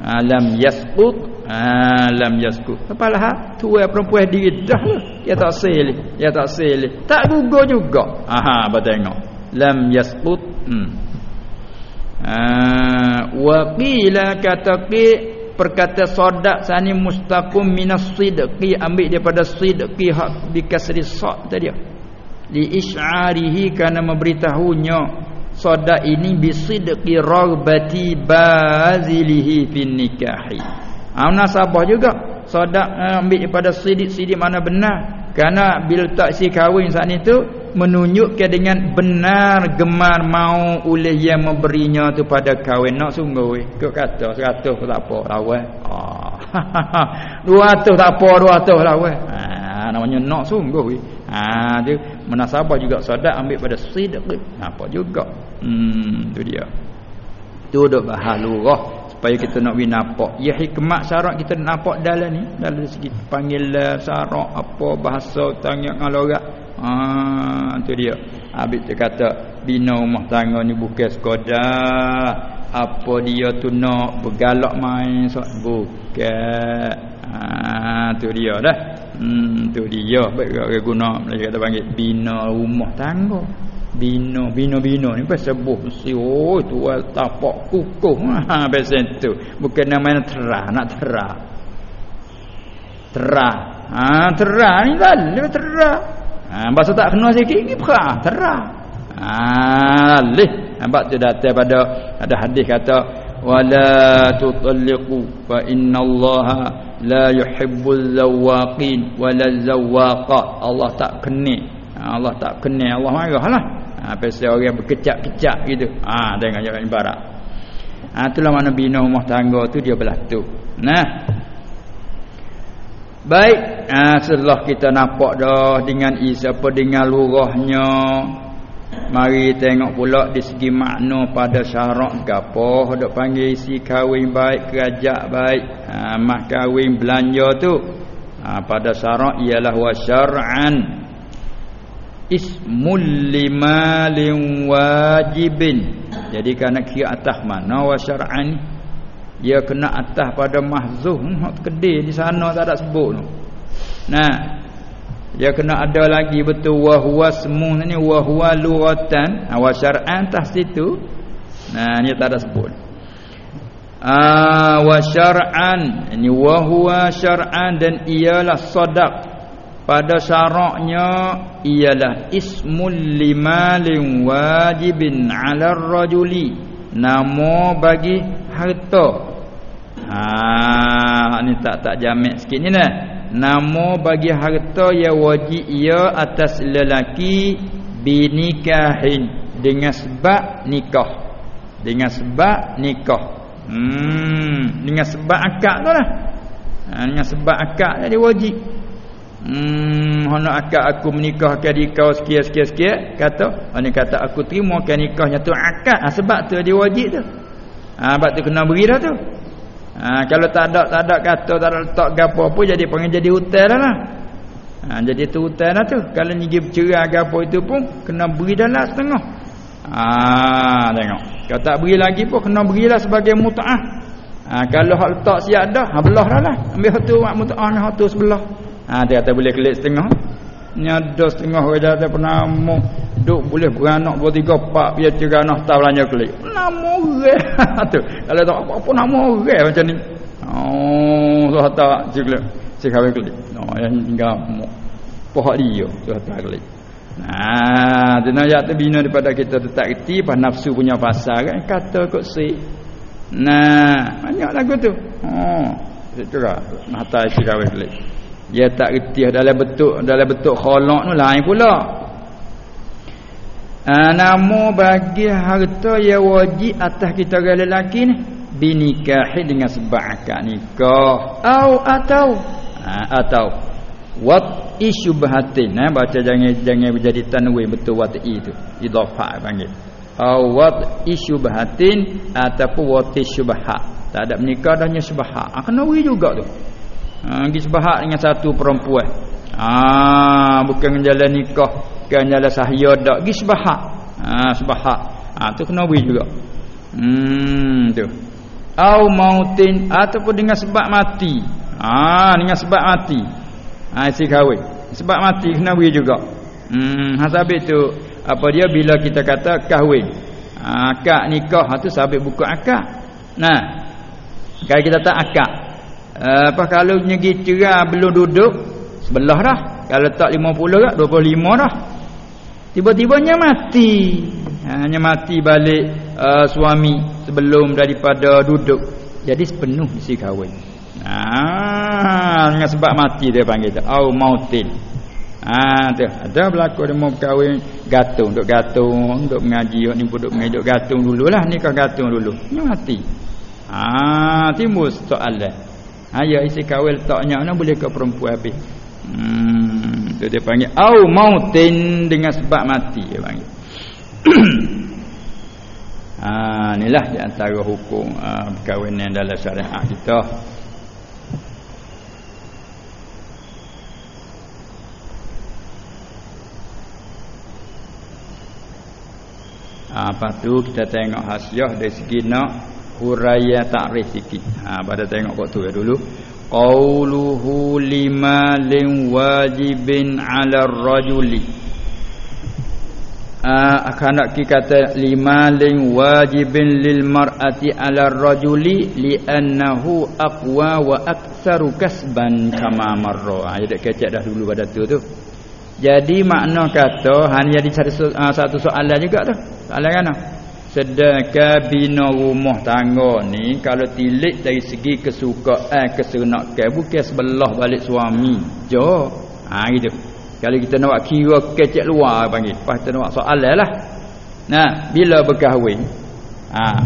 Alam yasqut alam yasqut apalah ha tua perempuan diri dah lah. Dia tak sel dia tak sel tak gugur juga. Aha ba tengok. Lam yasqut hmm. Wa qila kataqi perkata sodak sani mustaqim minas sidqi ambil daripada sidqi hak bi kasri sad tadi. Li isyarihi kana memberitahunya sodak ini bisidqi ragbati bazilihi fin nikahi. Ha nasabah juga. Sodak uh, ambil daripada sidik-sidik mana benar. Kerana bila tak si kahwin saat itu menunjukkan dengan benar gemar mau oleh yang memberinya tu pada kahwin. Nak sungguh weh. Kau kata 100 tak apa lawan ah *laughs* 200 tak apa 200 lawan ha namanya nak sungguh ha dia menasabah juga sodak ambil pada sidq apa juga Hmm tu dia. Tu duk bahas lurah supaya kita nak win nampak. Ya hikmat syarat kita nak nampak dalam ni dalam segi panggil syarat apa bahasa tanya dengan lorat. Ha tu dia. Habis dia kata bina rumah tangga ni bukan sekadar apa dia tu nak bergalak main sok bukan. Ha tu dia dah. Hmm tu dia. Baik guna. Malaysia kata panggil bina rumah. Tangga bino bino bino ni pasal buh mesti oh tu tapak kukuh. *laughs* Ha pasal tu. Bukan nama terah. Nak terah. Terah. Ha terah ni dah le terah. Ha bahasa tak kena sikit ni perah. Terah. Ha leh nampak tu datang pada ada hadis kata wala tutalliqu fa innallaha la yuhibbul zawaqin wala zawaqat Allah tak kena. Allah tak kena. Allah marahlah ha, pasal orang berkecak-kecak gitu. Ha dengan jalan ibarat ha itulah mana bina rumah tangga tu dia berlaku. Nah. Baik. Ha, setelah kita nampak dah dengan siapa dengan lurahnya mari tengok pula di segi makna pada syarak gapo dak panggil isi kahwin baik kerajak baik. Ha, mah kahwin belanja tu. Ha, pada syarak ialah wa syar'an. Ismul limalin wajibin. Jadi kerana kira atas mana wa syar'an dia kena atas pada mahzuh. Hak kedai di sana tak ada sebut tu. Nah dia kena ada lagi betul wa huwa smu ni wa huwa lughatan wa syar'an atas situ. Nah ni tak ada sebut. Ah wa syar'an ini wa huwa syar'an dan ialah sadaq. Pada syaraknya ialah ismul limalin wajibin ala rajuli. Nama bagi harta. Ha ni tak jamak sikit ni nah nama bagi harta yang wajib ia atas lelaki binikahin. Dengan sebab nikah. Dengan sebab nikah. Hmm dengan sebab akad tu lah. Ha, dengan sebab akad jadi wajib. Hmm hendak akad aku menikahkan di kau sekian-sekian-sekian kata orang kata aku terima kan nikahnya tu akad ha, sebab tu dia wajib tu. Ha, sebab tu kena beri dah tu ha, kalau tak ada tak ada kata tak ada letak gapo apa jadi panggil jadi hutang dah lah ha, jadi tu hutang dah tu kalau ni dia bercerai gapo itu pun kena beri dah lah setengah Ah, tengok. Kalau tak beri lagi pun kena berilah sebagai mutaah. Ha, kalau hak letak siap dah, ha belah dah lah. Ambil tu mak mutaah ni tu sebelah. Ha dia kata boleh kelik setengah. Ni ada setengah orang dah pernah mau duk boleh beranak dua tiga empat biar cerai nak tahu belanja kelik. Nama orang. *laughs* tu. Kalau tak apa-apa nama orang macam ni. Oh, tu tak cerai. Cerai kelik. No, yang tinggal. Pohon dia tu tak kelik. Nah, dia nak tu bina daripada kita tu tak reti pas nafsu punya pasal kan kata kok si. Nah, banyak lagu tu. Oh, cerah mata isi kawin kelik. Dia tak reti dalam bentuk dalam bentuk kholak tu lain pula. Ah, namo bagi harta yang wajib atas kita lelaki ni. Binikahi dengan sebab akad nikah. Au atau. Ah, atau. Wat isyubhatin eh baca jangan jangan menjadi tanwin betul wat i tu. Idhafah panggil. Au wat isyubhatin ataupun wat isyubha tak ada menikah dahnya subha ah kena wi juga tu. Ha pergi dengan satu perempuan. Ah bukan jalan nikah bukan jalan sahya dak pergi subha ah subha ah tu kena wi juga. Hmm tu. Au mautin ataupun dengan sebab mati. Ah dengan sebab mati. Ha, isi kahwin. Sebab mati kena beri juga. Hmm hasabit tu. Apa dia? Bila kita kata kahwin. Ha, akad nikah. Tu sabit buku akad nah. Kalau kita tak akad apa kalau nyegi cerai belum duduk. Sebelah dah. Kalau tak 50 dah 25 dah tiba-tibanya mati hanya mati balik uh, suami sebelum daripada duduk jadi sepenuh isi kahwin Ah, sebab mati dia panggil tu. Au mautin. Ah, tu. Ada berlaku dia mau berkahwin gatung, duk gatung, duk mengaji, ni pun duk mengaji, gatung dululah nikah gatung dulu. Ni mati. Ah, timbul soalan. Ha ya isi kahwin letaknya mana boleh ke perempuan habis. Hmm, tu dia panggil au mautin dengan sebab mati dia panggil. ah, *clears throat* inilah di antara hukum ah, perkahwinan dalam syariat kita. ha, Lepas tu kita tengok hasiah dari segi nak Huraya ta'rif sikit ha, Pada tengok waktu ya dulu Qawluhu lima lim wajibin ala rajuli ha, Akan nak kata lima lim wajibin lil mar'ati ala rajuli Li'annahu aqwa wa aksaru kasban kama marra ha, Jadi kecek dah dulu pada tu tu jadi makna kata hanya satu, uh, satu soalan juga tu. Soalan kan? Sedangkan bina rumah tangga ni kalau tilik dari segi kesukaan kesenakan bukan sebelah balik suami. Jo. Ha gitu. Kalau kita nak kira kecek luar panggil. Pas kita nak soalan lah. Nah, bila berkahwin ha,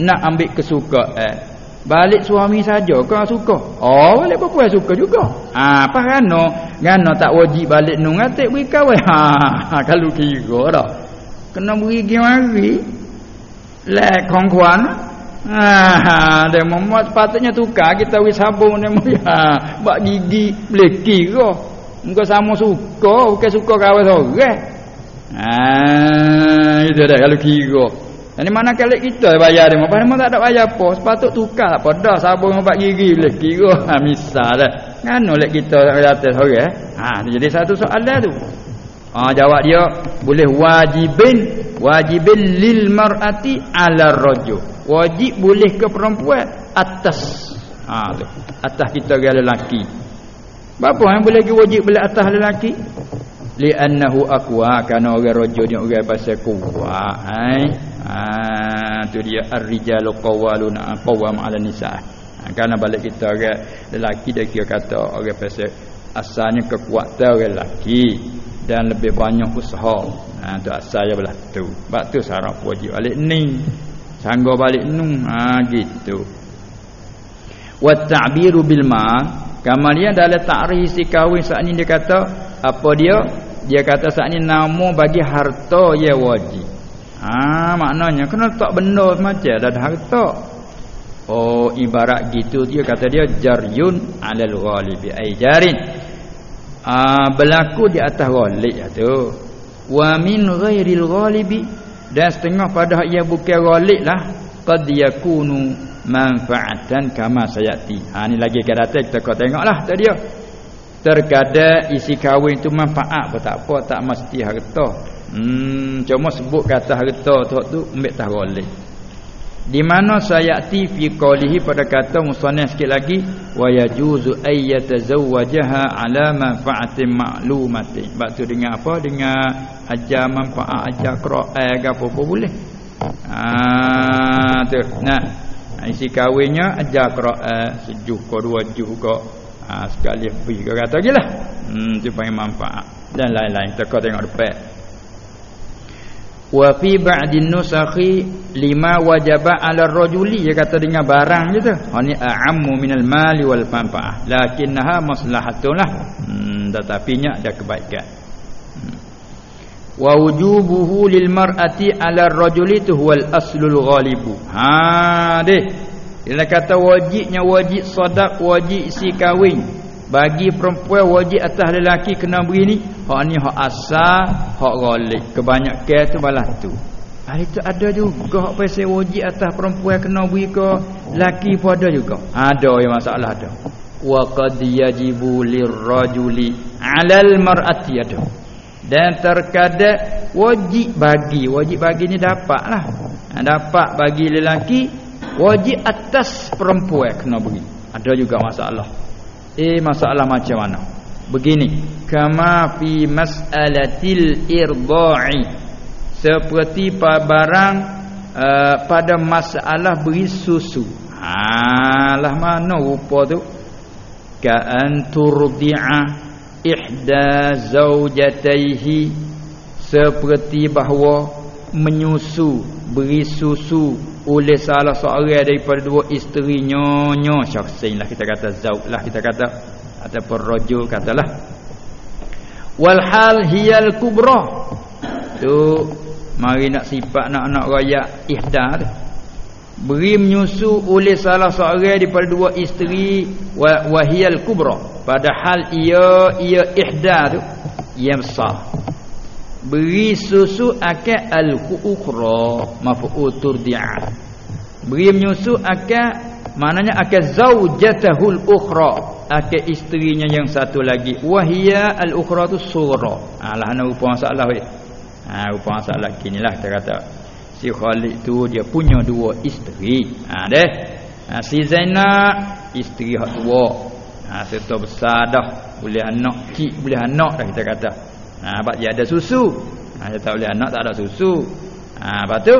nak ambil kesukaan Balik suami saja kau suka. Oh, balik perempuan suka juga. Ha, apa kerana? Kerana tak wajib balik nung atik beri kawai. *laughs* Ha, kalau kira dah. Kena beri gimari. Lek kongkuan. Ha, dia memuat sepatutnya tukar kita wis sabun dia mu ha, bak gigi boleh kira. Muka sama suka, bukan suka kawai seorang. Ha, itu dah kalau kira. Jadi mana kali kita bayar dia, apa memang tak ada bayar apa. Sepatut tukar apa dah sabun obat gigi boleh kira. Ha misal dah. Ngano lek kita kata sore eh? Ha jadi satu soalan tu. Ha jawab dia boleh wajibin wajibin lil mar'ati ala rajul. Wajib boleh ke perempuan atas ha. Atas kita lelaki. Apa yang boleh wajib boleh atas lelaki? li'annahu aqwa kana orang rajul ni orang pasal kuat hai ha tu dia ar-rijalu qawwaluna qawwam 'ala nisa ha, kerana balik kita orang lelaki dia kira kata orang pasal asalnya kekuatan orang lelaki dan lebih banyak usaha ha tu asalnya belah tu sebab tu saraf wajib balik ni sanggo balik nung ha gitu wa ta'biru bil ma Kemudian dalam takrif isi kahwin saat ini dia kata apa dia? Dia kata saat ini nama bagi harta ya wajib. Ha maknanya kena tak benda macam ada harta. Oh ibarat gitu dia kata dia jaryun alal ghalibi ai jarin. Ah berlaku di atas ghalib ya tu. Wa min ghairil ghalibi dan setengah pada ia bukan ghalib lah qad yakunu manfaatan kama sayati. Ha ni lagi akan datang kita kau tengoklah tadi dia. Terkadang isi kahwin itu manfaat apa tak apa tak mesti harta. Hmm cuma sebut kata harta tu tu ambil taholih. Di mana sayati fi qawlihi pada kata musannaf sikit lagi wa yajuzu ay yatazawwajaha ala manfaatin ma'lumatin. Sebab tu dengan apa? Dengan ajar manfaat ajar Quran ke apa-apa boleh. Ah tu. Nah, isi kahwinnya ajar Quran sejuh ke dua juh ke ha, sekali lebih ke kata lagi lah hmm, tu panggil manfaat dan lain-lain kita tengok depan wa fi ba'din nusakhi lima wajaba 'ala ar-rajuli dia kata dengan barang je tu ha ni a'ammu minal mali wal manfaah. Lakinnaha maslahatun lah. Hmm, tetapi nya ada kebaikan. Hmm. wa wujubuhu lil mar'ati 'ala ar-rajuli tu huwal aslul ghalibu. Ha deh. Dia kata wajibnya wajib sadaq wajib si kahwin bagi perempuan wajib atas lelaki kena begini hak ni hak asal hak ghalib kebanyakan tu balas tu. Hal itu ada juga hak pasal wajib atas perempuan kena beri ke laki pun ada juga. Ada yang masalah ada. Wa qad yajibu lirrajuli 'alal mar'ati ada. Dan terkadang wajib bagi wajib bagi ni dapatlah. Ha, dapat bagi lelaki wajib atas perempuan kena beri. Ada juga masalah eh masalah macam mana? Begini. Kama fi mas'alatil irda'i. Seperti barang uh, pada masalah beri susu. Ha lah mana rupa tu? Ka anturdi'a ihda zaujataihi seperti bahawa menyusu beri susu oleh salah seorang daripada dua isteri nyonya. Syakhsin lah kita kata zauj lah kita kata ataupun rajul katalah. Wal hal hiyal kubra. Tu mari nak sifat nak nak raya ihda tu beri menyusu oleh salah seorang daripada dua isteri wahiyal kubra. Padahal ia ia ihda tu besar beri susu akan al-ukhra maf'ul turdi'ah beri menyusu akan maknanya akan zaujatahul ukhra. Akan isterinya yang satu lagi. Wahia al-ukhra tu surah. Alah ana rupa masalah weh. Ha rupa masalah kinilah kita kata. Si Khalid tu dia punya dua isteri. Ha deh. Ha, si Zainab isteri hak tua. Ha serta besar dah. Boleh anak cik boleh anak dah kita kata ha sebab dia ada susu ha dia tak boleh anak tak ada susu ha lepas tu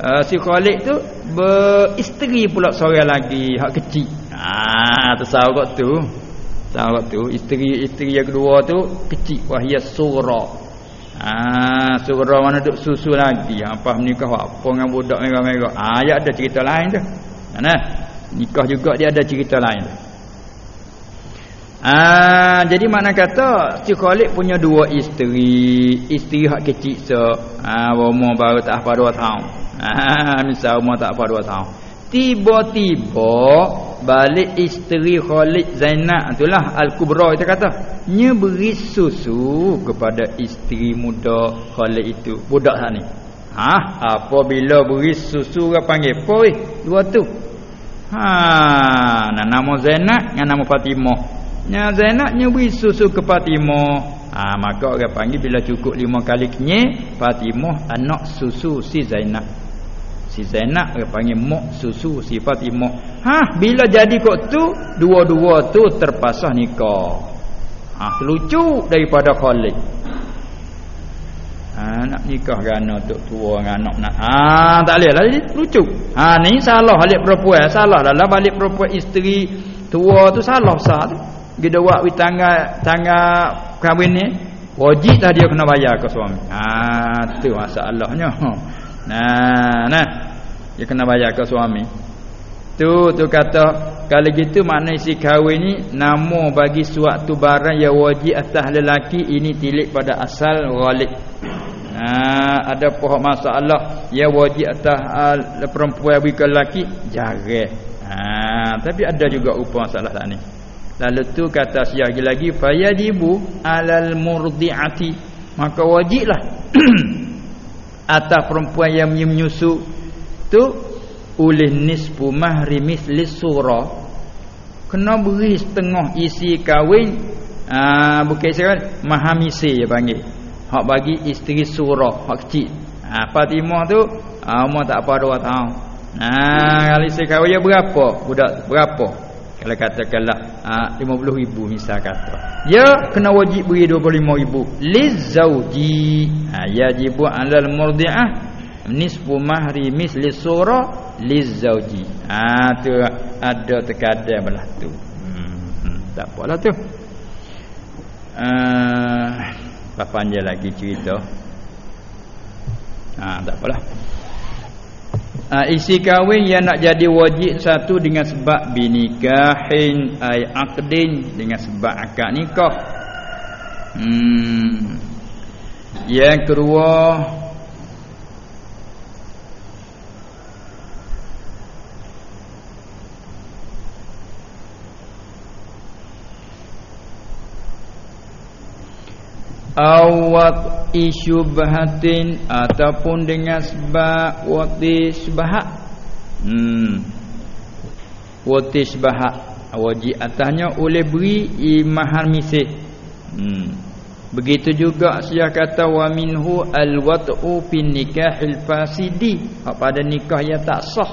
uh, si Khalid tu beristeri pula seorang lagi hak kecil ha tersawak tu tahu tu isteri isteri yang kedua tu kecil wahia surah Ah, surah mana duk susu lagi. Apa menikah apa dengan budak merah-merah. Ah, ya ada cerita lain tu. Mana? Nikah juga dia ada cerita lain tu. Ah, jadi mana kata si Khalid punya dua isteri, isteri hak kecil so. Ah, umur baru tak apa dua tahun. Ah, misal umur tak apa dua tahun. Tiba-tiba balik isteri Khalid Zainab itulah Al-Kubra kita kata nya beri susu kepada isteri muda Khalid itu budak sana ha apabila beri susu ke panggil poi dua tu ha nama Zainab dengan nama Fatimah nya Zainab beri susu ke Fatimah ha maka orang panggil bila cukup lima kali kenyek Fatimah anak susu si Zainab. Si Zainab dia panggil mak susu si Fatimah ha bila jadi kok tu dua-dua tu terpasah nikah. Ha lucu daripada Khalid ha nak nikah gana tok tua dengan anak nak. Ha tak leh lah lucu. Ha ni salah balik perempuan salah lah. Lah balik perempuan isteri tua tu salah sah tu dia buat wi tangga tangga kahwin ni wajib dah dia kena bayar ke suami. Ha tu masalahnya. *laughs* Nah, nah. Dia kena bayar ke suami. Tu tu kata kalau gitu makna isi kahwin ni nama bagi suatu barang yang wajib atas lelaki ini tilik pada asal ghalib. Ha, ada pohon masalah yang wajib atas uh, perempuan bagi lelaki? Jarang. Ha, tapi ada juga upah masalah tak ni lalu tu kata siah lagi fayadibu alal murdiati. Maka wajiblah *clears throat* atas perempuan yang menyusu tu oleh nisfu mahri misli surah. Kena beri setengah isi kahwin. Ah bukan kan mahamisi dia panggil. Hak bagi isteri surah hak kecil. Ah Fatimah tu ah umur tak apa dua tahun. Nah kalau isi kahwin dia berapa? Budak berapa kalau katakanlah ah 50 ribu misal kata. Ya kena wajib beri 25 ribu. Lizauji. Ah yajibu alal murdiah. Nisfu mahri misli surah lizauji. Ha tu ada terkadang belah tu. Hmm, hmm tak apalah tu. Uh, panjang lagi cerita. Ha tak apalah uh, isi kahwin yang nak jadi wajib satu dengan sebab binikahin ay aqdin dengan sebab akad nikah. Hmm. Yang kedua awat isyubhatin ataupun dengan sebab wati syubhat hmm. Wati syubhat wajib atasnya oleh beri mahar misih hmm. Begitu juga sia kata wa minhu alwat'u fin nikahil fasidi. Pada nikah yang tak sah.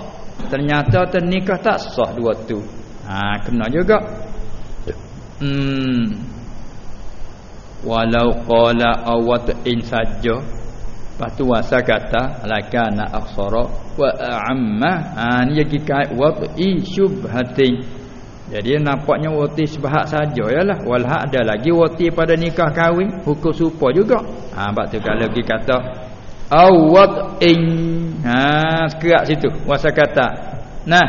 Ternyata ternikah tak sah dua tu. Ha kena juga. Hmm walau qala awat in saja. Patu wasa kata lakana akhsara wa amma ha ni jadi kait wati syubhatin. Jadi nampaknya wati syubhat saja yalah. Walha ada lagi wati pada nikah kahwin hukum supa juga. Ha bab tu kalau kita kata awat in. Ha sekerak situ. Wasa kata nah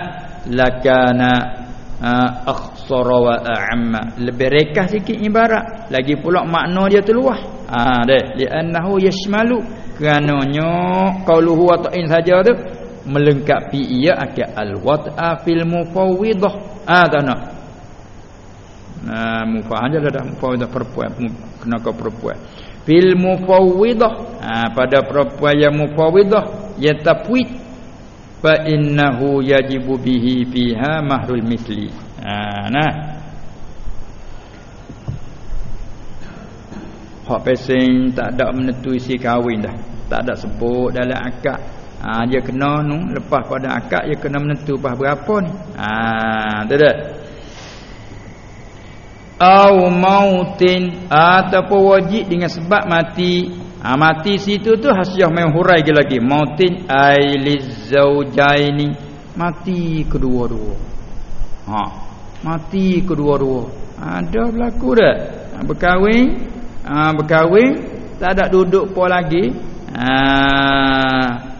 lakana Ha, akhsara wa a'amma. Lebih rekah sikit ibarat. Lagi pula makna dia terluah ha deh. Li'annahu yashmalu. Kerananya qauluhu wa ta'in saja tu melengkapi ia akan al-wat'a fil mufawwidah ha tak nak? Nah mufaham je dah mufawwidah perempuan. Kena ke perempuan. Fil mufawwidah ha pada perempuan yang mufawwidah ya tafwid. Fa innahu yajibu bihi fiha mahrul misli nah. Hak pesing tak ada menentu isi kahwin dah. Tak ada sebut dalam akad ha dia kena nu lepas pada akad dia kena menentu pas berapa ni? Ha tu dah au mautin ataupun wajib dengan sebab mati. Ha, mati situ tu hasiah main hurai lagi. Mautin ailiz zaujaini mati kedua-dua. Ha mati kedua-dua. Ada berlaku dah. Ha, berkahwin. Ha, berkahwin. Tak ada duduk po lagi. Ha.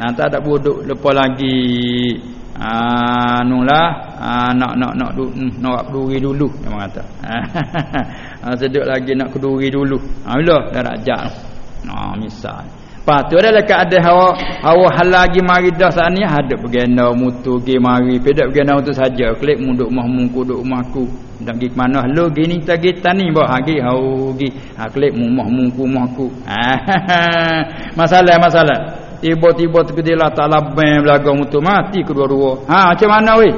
Nah tak ada duduk lepas lagi. Ah nulah ah nak nak nak du, hmm, nak keduri dulu dia kata. *laughs* Ah seduk lagi nak keduri dulu. Ah bila? Dah rajak Nah, misal. Lepas tu adalah keadaan hawa hawa hal lagi mari dah saat ni hadap bergena mutu gi mari pedak bergena untuk saja. Klik munduk mah mungku duk rumahku dak gi mana? Lu gini tagi tani bah hagi hau gi ha klik mumah mungku mahku *laughs* masalah masalah. Tiba-tiba terkedilah tak labang belaga mutu mati kedua-dua. Ha macam mana weh?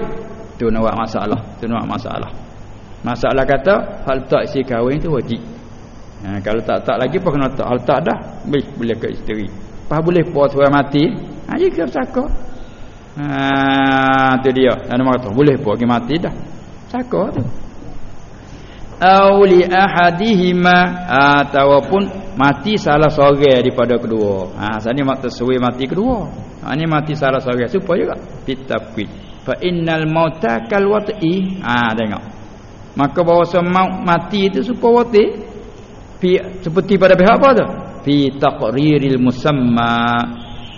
Tu nak masalah tu nak masalah. Masalah kata hal tak si kahwin tu wajib Ha, kalau tak tak lagi apa kena tak? Kalau tak dah, boleh boleh ke isteri. Apa boleh puas orang mati? Ha ya ke saka. Ha tu dia. Dan nama kata boleh puas orang mati dah. Saka tu. Au li ahadihima ataupun mati salah seorang daripada kedua. Ha sini mak tersuai mati kedua. Ha ni mati salah seorang supaya juga ditafwid. Fa innal mauta kal wat'i. Ha tengok. Maka bahawa maut mati itu supaya wati fi seperti pada pihak apa tu? Fi taqriril musamma.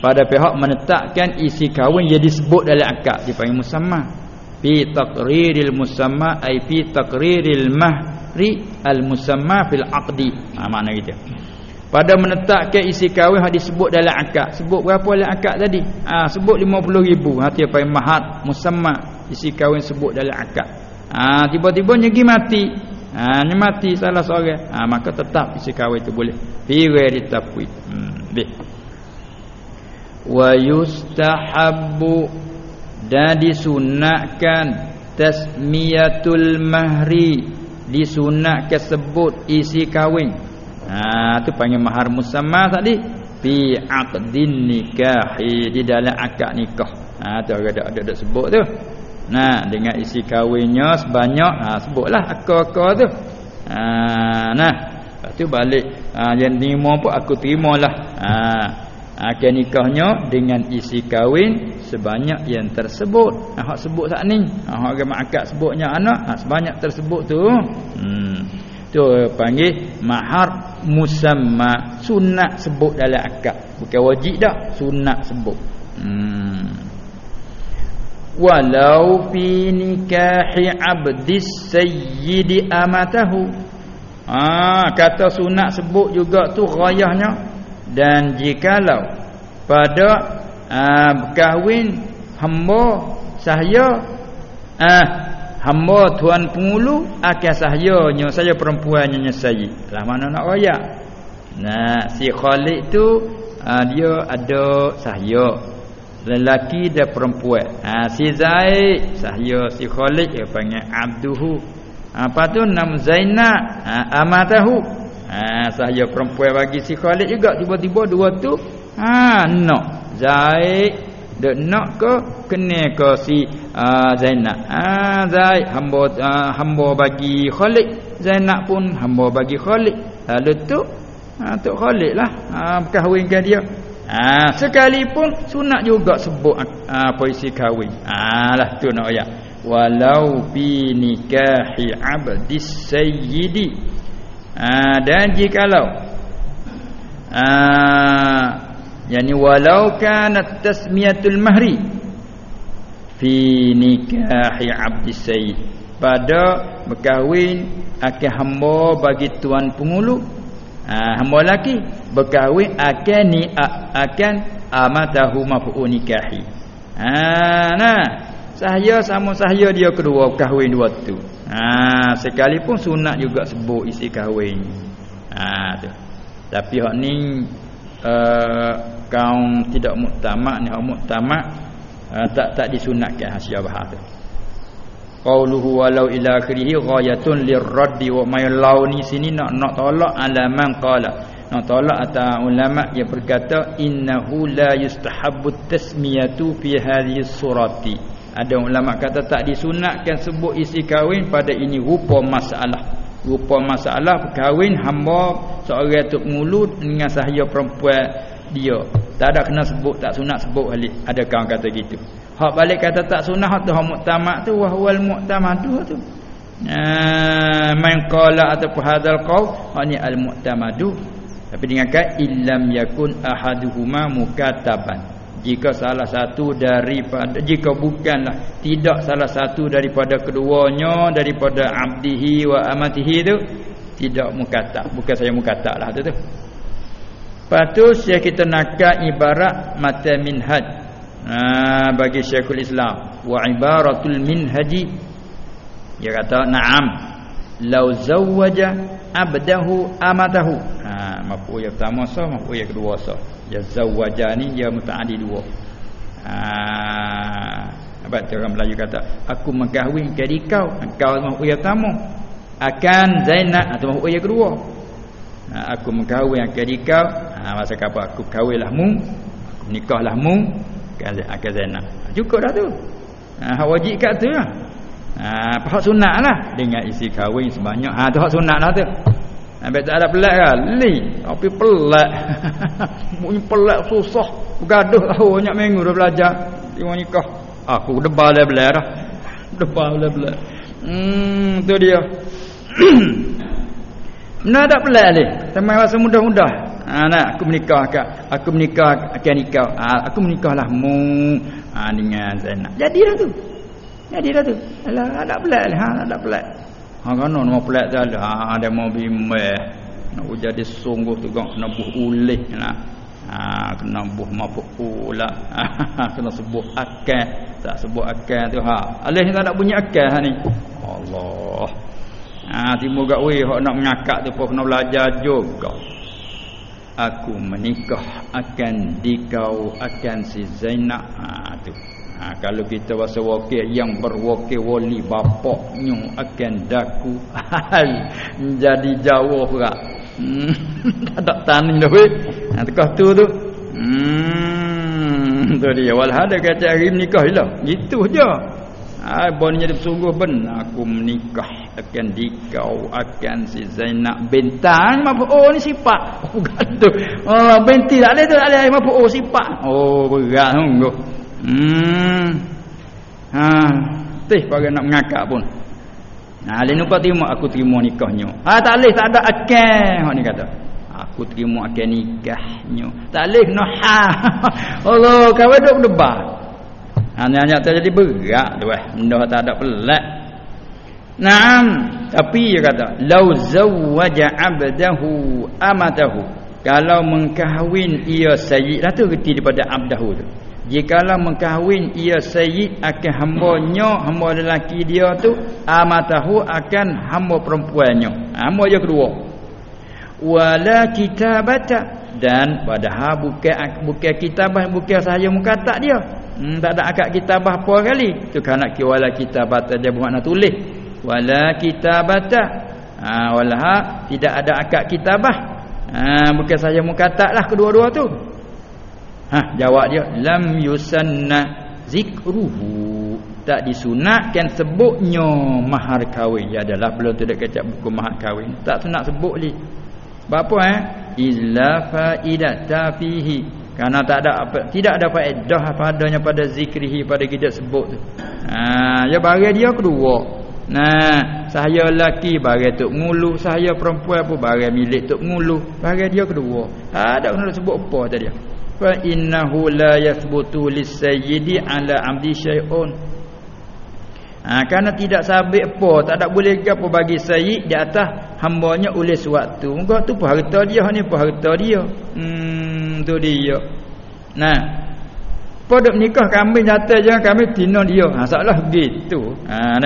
Pada pihak menetapkan isi kahwin jadi sebut dalam akad. Dipanggil musamma. Fi taqriril musamma ai fi taqriril mahri al musamma fil aqdi. Ha makna gitu. Pada menetapkan isi kahwin yang disebut dalam akad. Sebut berapa dalam akad tadi? Ha sebut 50000 hati apa mahar musamma. Isi kahwin sebut dalam akad. Ha tiba-tiba nyegi mati ha ni mati salah seorang. Ha maka tetap isi kahwin itu boleh. Fi ghairi tafwid hmm baik. Wa yustahabbu. Dan disunatkan tasmiyatul mahri. Disunatkan sebut isi kahwin. Ha tu panggil mahar musamma tadi. Fi aqdin nikahi. Di dalam akad nikah. Ha tu ada, ada sebut tu nah dengan isi kahwinnya sebanyak ha sebutlah akak-akak tu ha nah tu balik ha yang terima pun aku terimalah ha akan nikahnya dengan isi kahwin sebanyak yang tersebut. Ah hak sebut saat ni. Ah hak agama akad sebutnya anak, ah sebanyak tersebut tu. Hmm. Tu panggil mahar musamma, sunat sebut dalam akad. Bukan wajib dah, sunat sebut. Hmm. Walau fi nikahi abdis sayyidi amatahu. Ah kata sunat sebut juga tu ghayahnya. Dan jikalau pada uh, berkahwin hamba sahaya uh, hamba tuan pengulu akan sahayanya saya perempuannya saya. Lah mana nak raya nah si Khalid tu uh, dia ada sahaya lelaki dan perempuan ha, si Zaid sahaya si Khalid dia panggil Abduhu apa tu nam Zainab ha, amatahu Ha saya perempuan bagi si Khalid juga tiba-tiba dua tu ha nak Zaid dek nak ke kena ke si uh, Zainab. Ha Zaid hamba uh, hamba bagi Khalid, Zainab pun hamba bagi Khalid. Lalu tu ha tu Khalid lah ha kahwinkan dia. Ha sekalipun sunat juga sebut uh, apa isi kahwin. Ha lah tu nak ayat. Walau bi nikahi abdis sayyidi ha, dan jikalau ha, yani walau kanat tasmiyatul mahri fi nikahi abdi sayyid pada berkahwin akan hamba bagi tuan pengulu ha, hamba laki berkahwin akan ni akan amatahu mafu nikahi ha nah sahaya sama sahaya dia kedua kahwin dua tu Ha sekalipun sunat juga sebut isi kahwin. Ha tu. Tapi hak ni uh, kaum tidak muktamad ni hak muktamad uh, tak tak disunatkan hasiah bahas tu. Qauluhu walau ila akhirih ghayatun lirraddi wa may launi sini nak nak tolak alaman qala. Nak tolak atas ulama yang berkata innahu la yustahabbu tasmiyatu fi hadhihi surati. Ada ulama kata tak disunatkan sebut isi kahwin pada ini rupa masalah. Rupa masalah kahwin hamba seorang tu mulut dengan sahaya perempuan dia. Tak ada kena sebut tak sunat sebut balik. Ada kawan kata gitu. Hak balik kata tak sunat hak tu hak muktamad tu wahwal muktamadu tu. Uh, main qala ataupun hadzal qaul hak ni al muktamadu. Tapi dengan kata illam yakun ahaduhuma mukataban jika salah satu daripada jika bukanlah tidak salah satu daripada keduanya daripada abdihi wa amatihi itu tidak mukatak bukan saya mukatak lah tu tu patu saya kita nakak ibarat mata minhaj ha, bagi syekhul islam. Wa ibaratul minhaji. Dia kata na'am. Lau zawwaja abdahu amatahu ha mafu yang pertama sah mafu yang kedua sah. Ya zawwaja ni dia mutaaddi dua. Ha apa tu orang Melayu kata? Aku mengkahwinkan kau. Engkau mahu yang pertama. Akan Zainab. Atau mahu yang kedua. Ha, aku mengkahwinkan kau. Ha masa apa? Aku kahwinlah mu. Aku nikahlah mu akan Zainab cukup dah tu ha wajib kat tu lah ha hak sunatlah dengan isi kahwin sebanyak ha tu hak sunatlah tu Sampai tak ada pelak kan? Li. Tapi pelak. Bunyi *laughs* pelak susah. Bergaduh lah. Banyak minggu dah belajar. Dia nikah. Aku debal dah belak dah. Debal *laughs* dah belak. Hmm, tu dia. Mana ada pelak ni? Sama rasa mudah-mudah. Ha, nak aku menikah kak. Aku menikah akan nikah. Ha, aku menikahlah mu ha, dengan Zainab. Jadilah tu. Jadi dah tu. Alah ada pelat lah, ha ada pelat. Ha kan nama pelat tu ada. Ha ada mau bimbel. Nak jadi sungguh tu kau kena buh ulih lah. Ha kena buh mabuk pula. Ha, *laughs* kena sebut akal. Tak sebut akal tu ha. Alih tak nak bunyi akal ha ni. Allah. Ha timbul gak weh hok nak mengakak tu pun kena belajar juga. Aku menikah akan dikau akan si Zainab. Ha tu. Ha, kalau kita bahasa wakil yang berwakil wali bapaknya akan daku. Jadi jauh pula hmm, *laughs* tak ada tani dah weh. Ha, tekah tu tu. Hmm, tu dia. Walhada kata hari menikah lah. Gitu je ha, bonnya dia sungguh benar aku menikah akan dikau akan si Zainab bintang mafu oh ni sifat *laughs* oh gaduh oh binti tak ada tu tak ada mafu oh sifat oh berat sungguh Hmm. Ha, teh bagi nak mengakak pun. Nah, lain lupa terima aku terima nikahnya. Ha, tak leh tak ada akal. Hak ni kata. Aku terima akal nikahnya. Tak leh no ha. *laughs* Allah, kau duk berdebat. Hanya-hanya terjadi berat tu eh. Benda tak ada pelat. Naam, tapi dia kata, "Lau zawwaja 'abdahu amatahu." Kalau mengkahwin ia sayyid, lah tu reti daripada abdahu tu. Jikalau mengkahwin ia sayyid akan hambanya hamba lelaki dia tu amatahu akan hamba perempuannya hamba yang kedua wala kitabata dan padahal bukan bukan kitabah bukan sahaja mukatak dia hmm, tak ada akad kitabah apa kali. Tu kan nak wala kitabata dia buat nak tulis. Wala kitabata. Ha, wala tidak ada akad kitabah. Ha, bukan sahaja mukatak lah kedua-dua tu. Ha jawab dia lam yusanna zikruhu. Tak disunatkan sebutnya mahar kahwin. Ya adalah belum tu dak kecap buku mahar kahwin. Tak sunat sebut li apa eh? Illa faidata fihi karena tak ada apa tidak ada faedah padanya pada zikrihi pada kita sebut tu. Ha ya bagi dia kedua. Nah, saya lelaki bagi tok ngulu, saya perempuan pun bagi milik tok ngulu, bagi dia kedua. Ha, ada kena sebut apa tadi? fa innahu la yathbutu lisayyidi ala amdi syai'un. Ha, kerana tidak sabit apa tak ada boleh apa bagi sayyid di atas hambanya oleh sewaktu muka tu pun harta dia ni pun harta dia. Hmm tu dia. Nah. Pada nikah kami nyata jangan kami tino dia. Ha salah gitu. Ha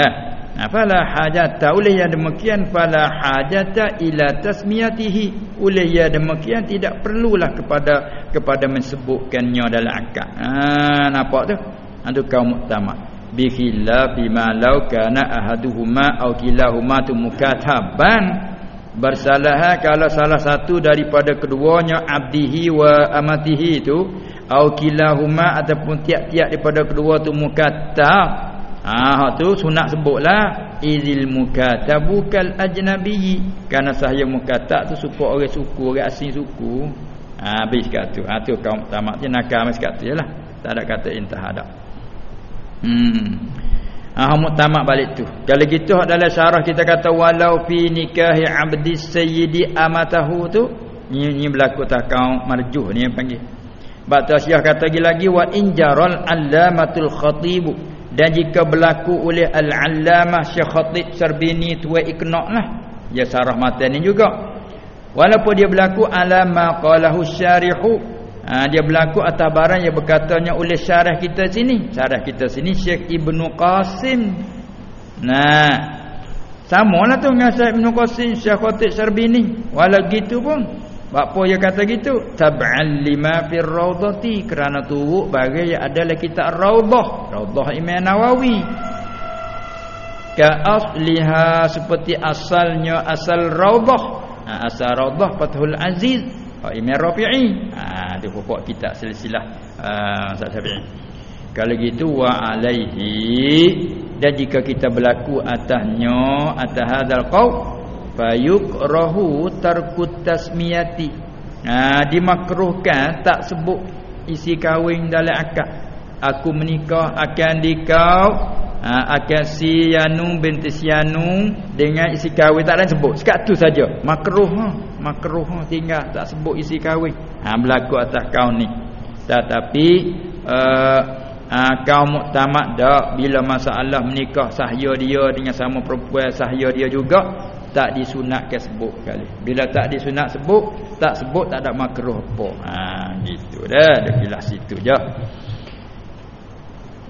Nah, fala hajata. Oleh yang demikian fala hajata ila tasmiyatihi. Oleh yang demikian tidak perlulah kepada kepada mensebutkannya dalam akad. Ha nampak tu? Itu kaum muktamad. Bi khilafi ma law kana ahaduhuma aw kilahuma tu mukataban bersalah kalau salah satu daripada keduanya abdihi wa amatihi itu au kilahuma ataupun tiap-tiap daripada kedua tu mukatab Ah tu sunat sebutlah izil mukatabu kal ajnabi kerana saya mukatab tu suku orang suku orang asing suku. Ah habis kat tu. Ah tu kaum tamak je nakal mas kat tu jelah. Tak ada kata intah ada. Hmm. Ah muktamak balik tu. Kalau gitu dalam syarah kita kata walau fi nikahi abdi sayyidi amatahu tu ni ni berlaku tak kau marjuh ni yang panggil. Batu Syekh kata lagi lagi wa injaral allamatul khatibu dan jika berlaku oleh al-allamah Syekh Khatib Sarbini tua iknaqlah ya sarah matan ni juga walaupun dia berlaku alama qalahu syarihu ha, dia berlaku atas barang yang berkatanya oleh syarah kita sini syarah kita sini Syekh Ibnu Qasim nah samalah tu dengan Syekh Ibnu Qasim Syekh Khatib Sarbini walau gitu pun apa dia kata gitu? Tab'an lima fir raudhati kerana turut bagi yang ada dalam kitab Raudhah, Raudhah Imam Nawawi. Ka asliha seperti asalnya asal Raudhah. Ha, asal Raudhah Fathul Aziz, Imam Rafi'i. Ha dia pokok kitab silsilah uh, Syafi'i. Kalau gitu wa alaihi dan jika kita berlaku atasnya atas hadzal qaul fayukrahu tarkut tasmiyati ha dimakruhkan tak sebut isi kahwin dalam akad aku menikah akan dikau ha, akan si Yanu binti si Yanu dengan isi kahwin tak ada sebut sekat tu saja makruh ha. makruh ha. tinggal tak sebut isi kahwin ha berlaku atas kau ni. Tetapi uh, ha, kaum muktamad dak bila masalah menikah sahaya dia dengan sama perempuan sahaya dia juga tak disunatkan sebut kali. Bila tak disunat sebut tak sebut tak ada makruh apa. Ha gitu dah. Dia bilah situ je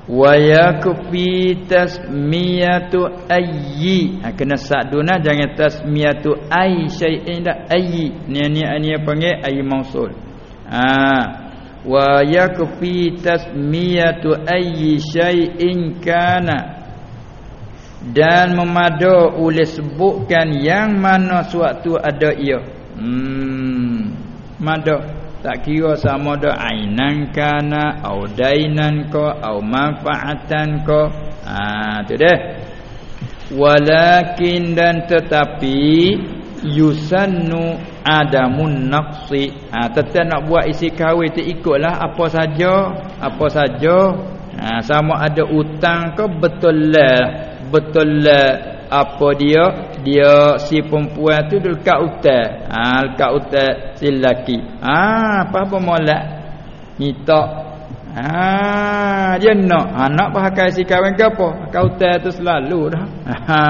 wa yakfi tasmiyatu ayyi. Ha, kena saduna jangan tasmiyatu ay syai'in dah ayyi. Ni ni ni panggil ayyi mausul. Ha. Wa yakfi tasmiyatu ayyi syai'in kana. Dan memada oleh sebutkan yang mana suatu ada ia. Hmm. Mada tak kira sama ada ainan kana au dainan ko au manfaatan ko ah tu deh walakin dan tetapi yusannu adamun naqsi ha, tetap nak buat isi kahwin tu ikutlah apa saja apa saja. Ha, sama ada utang ke betul lah. Betul lah apa dia dia si perempuan tu dekat utang ha dekat utang si lelaki. Ha apa apa molek. Minta ha dia nak. Ha nak pakai si kahwin ke apa? Kau utang tu selalu dah. Ha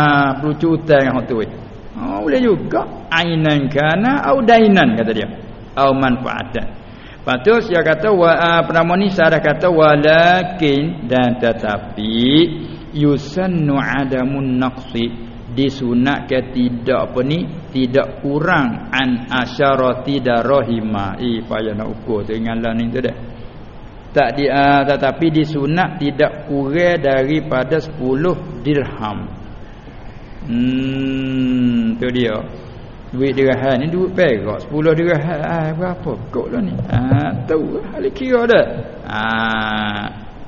perlu utang dengan tu Oh, boleh juga. Ainan kana au dainan kata dia. Au manfaatan. Patut dia kata wa uh, penama ni saya kata walakin dan tetapi yusannu adamun naqsi disunatkan tidak apa ni tidak kurang an asyarati darahima eh payah nak ukur ingatlah ni tu dah tak di uh, tetapi disunat tidak kurang daripada 10 dirham Hmm tu dia. Duit dirham ni duit perak 10 dirham ah berapa kok lah ni. Ah tahu hal kira dah. Ah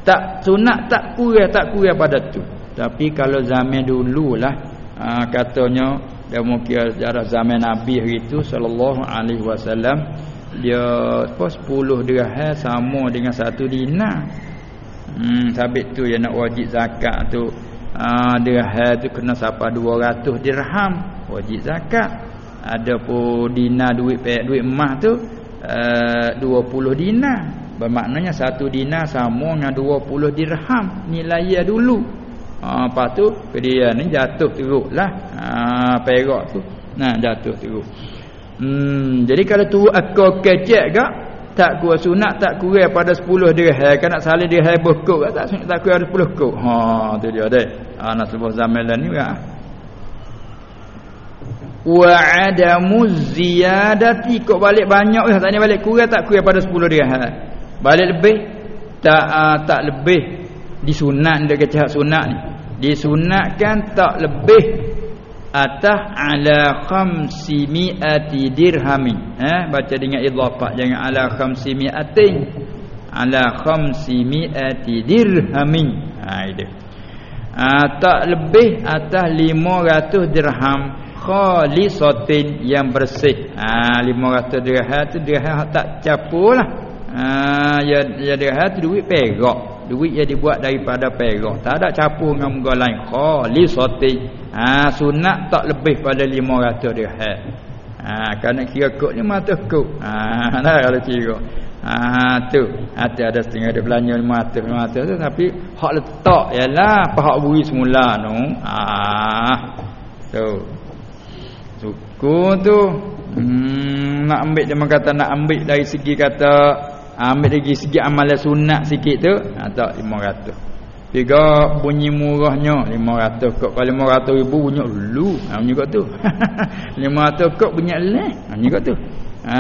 tak sunat tak kurang tak kurang pada tu. Tapi kalau zaman dululah ah katanya dia mungkin sejarah zaman Nabi hari itu sallallahu alaihi wasallam dia apa 10 dirham sama dengan satu dinar. Hmm sabit tu yang nak wajib zakat tu Ah dirham tu kena siapa 200 dirham wajib zakat. Ada pun dinar duit perak duit emas tu uh, 20 dinar. Bermaknanya satu dinar sama dengan 20 dirham nilai ya dulu. Ah lepas tu dia ni jatuh teruklah. Ah perak tu. Nah jatuh teruk. Hmm jadi kalau tu akal kecek gak tak kuat sunat tak kurang pada 10 dirham. Kan nak salih dirham bukuk tak sunat tak kurang 10 kok. Ha tu dia deh ha nak sebut ni juga. Wa adamu ziyadati. Kok balik banyak eh? Tanya balik kurang tak kurang pada 10 dirham. Balik lebih? Tak uh, tak lebih. Disunat dekat cahak sunat ni disunatkan tak lebih atah ala khamsi mi'ati dirhamin. Eh baca dengan idhafah jangan ala khamsi mi'atin. Ala khamsi mi'ati dirhamin. Ha itu. Ha, tak lebih atas 500 dirham khalisatin yang bersih. Ha 500 dirham tu dirham tak campurlah ha ya ya dirham tu duit perak duit yang dibuat daripada perak tak ada campur dengan muka lain khalisatin Ha sunat tak lebih pada 500 dirham. Ha kerana kira kok ni mata kok. Ha *laughs* nah kalau kira. Ha tu. Ada ada setengah dia belanja 500 500 tu tapi hak letak ialah apa hak buri semula tu. Ha tu. Suku tu. Hmm, nak ambil dia kata nak ambil dari segi kata ambil dari segi amalan sunat sikit tu ha, tak 500 Tiga bunyi murahnya 500 kok kalau 500 ribu bunyi dulu. Ha bunyi kok tu. *laughs* 500 kok bunyi leh. Ha bunyi kok tu. Ha.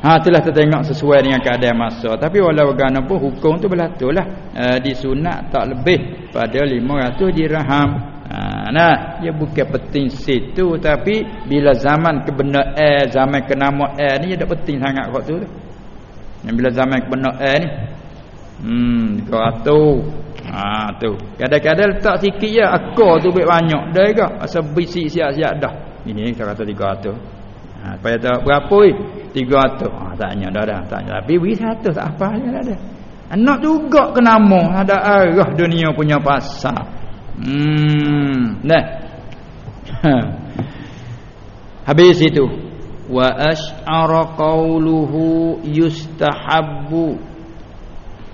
Ha itulah kita tengok sesuai dengan keadaan masa. Tapi walau bagaimanapun hukum tu berlakulah. Uh, disunat tak lebih pada 500 dirham. Ha nah, dia bukan penting situ tapi bila zaman kebenar air, zaman kenama air ni dia tak penting sangat kok tu. Yang bila zaman kebenar air ni Hmm, kau atu. Ha tu. Kadang-kadang letak sikit je akar tu baik banyak. Dah ke? Asal bisi siap-siap dah. Ini kita kata 300. Ha payah tahu berapa ni? 300. Ha tanya dah dah, tanya. Tapi beri 100 tak apa je dah dah. Anak juga ke nama ada arah dunia punya pasar. Hmm, nah. Ha. *laughs* Habis itu. Wa ash'ara qawluhu yustahabbu.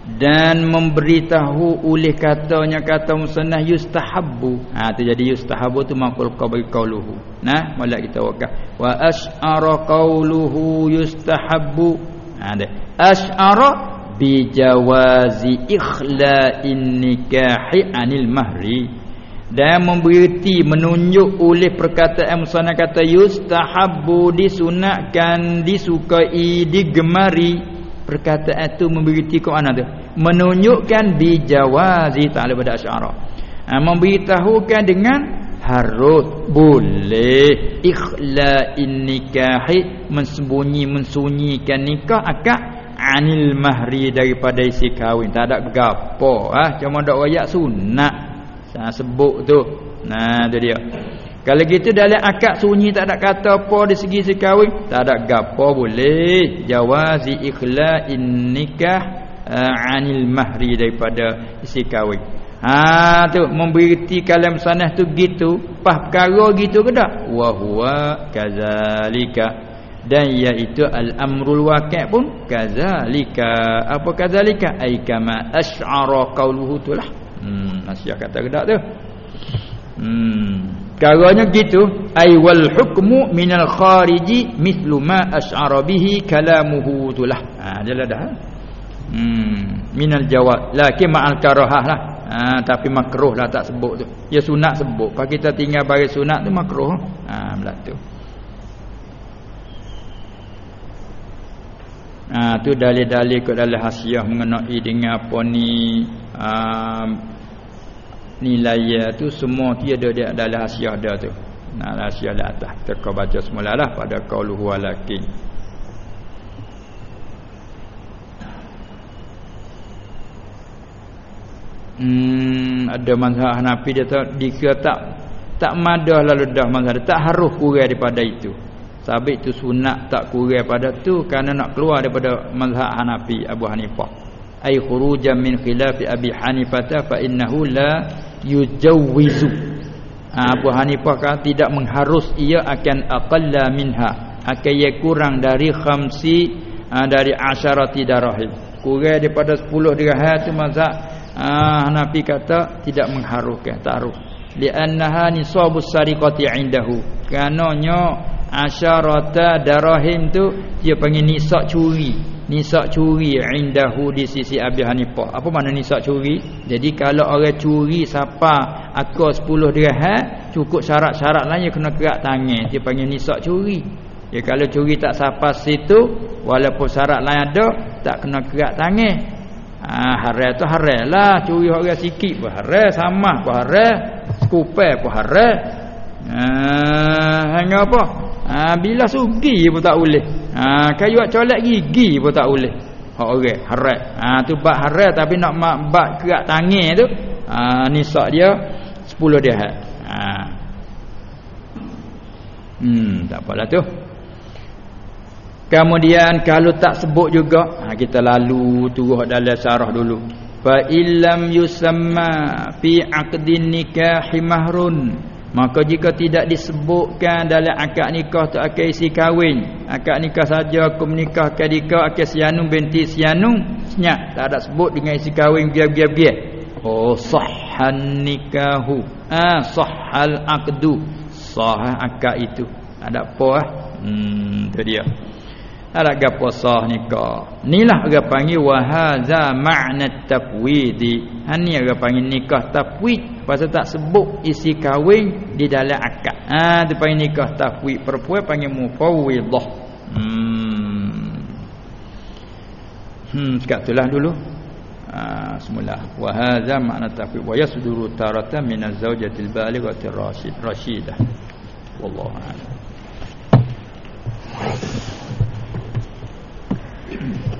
Dan memberitahu oleh katanya kata musannah yustahabbu. Ha jadi yustahabbu tu maqul qauluhu nah molek kita wakaf. Wa asy'ara qauluhu yustahabbu. Ha dia. Asy'ara bi jawazi ikhla'in nikahi anil mahri dan memberiti menunjuk oleh perkataan musannah kata yustahabbu disunatkan disukai digemari. Perkataan itu memberiti ke mana tu. Menunjukkan bijawazi ta'ala pada asyara. Ha, memberitahukan dengan harus boleh. Ikhla'in nikahi mensembunyi mensunyikan nikah akak anil mahri daripada isi kahwin. Tak ada gapo ah ha? cuma dak royak sunat saya sebut tu nah tu dia kalau gitu dalam akad sunyi tak ada kata apa di segi sekawin, tak ada gapo boleh jawazi ikhla'in nikah uh, anil mahri daripada isi kahwin. Ha tu memberiti kalam sanah tu gitu, pas perkara gitu ke tak? Wa huwa kazalika. Dan iaitu al-amrul waqi' pun kazalika. Apa kazalika? Ai kama asy'ara qawluhu tulah. Hmm, masih kata ke tak tu? Hmm. Caranya gitu ai wal hukmu minal khariji mithlu ma asy'ara bihi kalamuhu tulah. Ha jelah dah. Hmm minal jawab lakin ma'al karahah lah. Ha tapi makruh lah tak sebut tu. Ya sunat sebut. Kalau kita tinggal bagi sunat tu makruh. Ha belah tu. Ha tu dalil-dalil kat dalam hasiah mengenai dengan apa ni ha, nilai tu semua tiada dia adalah hasiah dia tu. Nah hasiah lah atas. Kita baca semula lah pada qauluhu walakin Hmm, ada mazhab Hanafi dia tak dikira tak tak madah lalu dah mazhab tak harus kurang daripada itu. Sabit itu sunat tak kurang pada tu kerana nak keluar daripada mazhab Hanafi Abu Hanifah ay khurujan min khilaf Abi Hanifah fa innahu la yujawwizu. Ha, Abu Hanifah kan tidak mengharus ia akan aqalla minha. Akan ia kurang dari khamsi ha, dari asyarati darahim kurang daripada 10 dirham tu mazhab ha, Hanafi kata tidak mengharuskan taruh li'annaha nisabus sariqati indahu. Kananya asyarata darahim tu dia panggil nisab curi nisak curi indahu di sisi Abi Hanifah. Apa makna nisak curi? Jadi kalau orang curi siapa akal 10 dirham, cukup syarat-syarat lain kena kerak tangan. Dia panggil nisak curi. Ya kalau curi tak siapa situ, walaupun syarat lain ada, tak kena kerak tangan. Ha, haram tu haram lah Curi orang sikit pun haram Sama pun haram Skupai pun haram ha, Hanya apa ha, Bila sugi pun tak boleh. Ha, Kayu colek gigi pun tak boleh. Hak orang harat. Ha, Tu bak harat tapi nak bak kerak tangan tu ha, Nisak dia 10 dia ha. Hmm, tak apalah tu. Kemudian kalau tak sebut juga ha, Kita lalu turut dalam syarah dulu. Fa illam yusamma fi aqdin nikahi mahrun Maka jika tidak disebutkan dalam akad nikah tu akad isi kahwin, akad nikah saja aku menikah kadika akad sianung binti sianung, senyap tak ada sebut dengan isi kahwin biar-biar-biar. Oh sahhan nikahu. Ah sahhal aqdu. Sah akad itu. Ada apa ah? Hmm tu dia ada gapo sah nikah nilah orang panggil wa hadza ma'na tafwid hani orang panggil nikah tafwid. Pasal tak sebut isi kahwin di dalam akad. Ha tu panggil nikah tafwid. Perempuan panggil mufawwidah. Hmm. Hmm sekatulah dulu. Ha semula. Wa hadza ma'na tafwid. Wa yasduru taratan min az-zawjatil balighati rasyid rasyidah wallahu a'lam Thank you.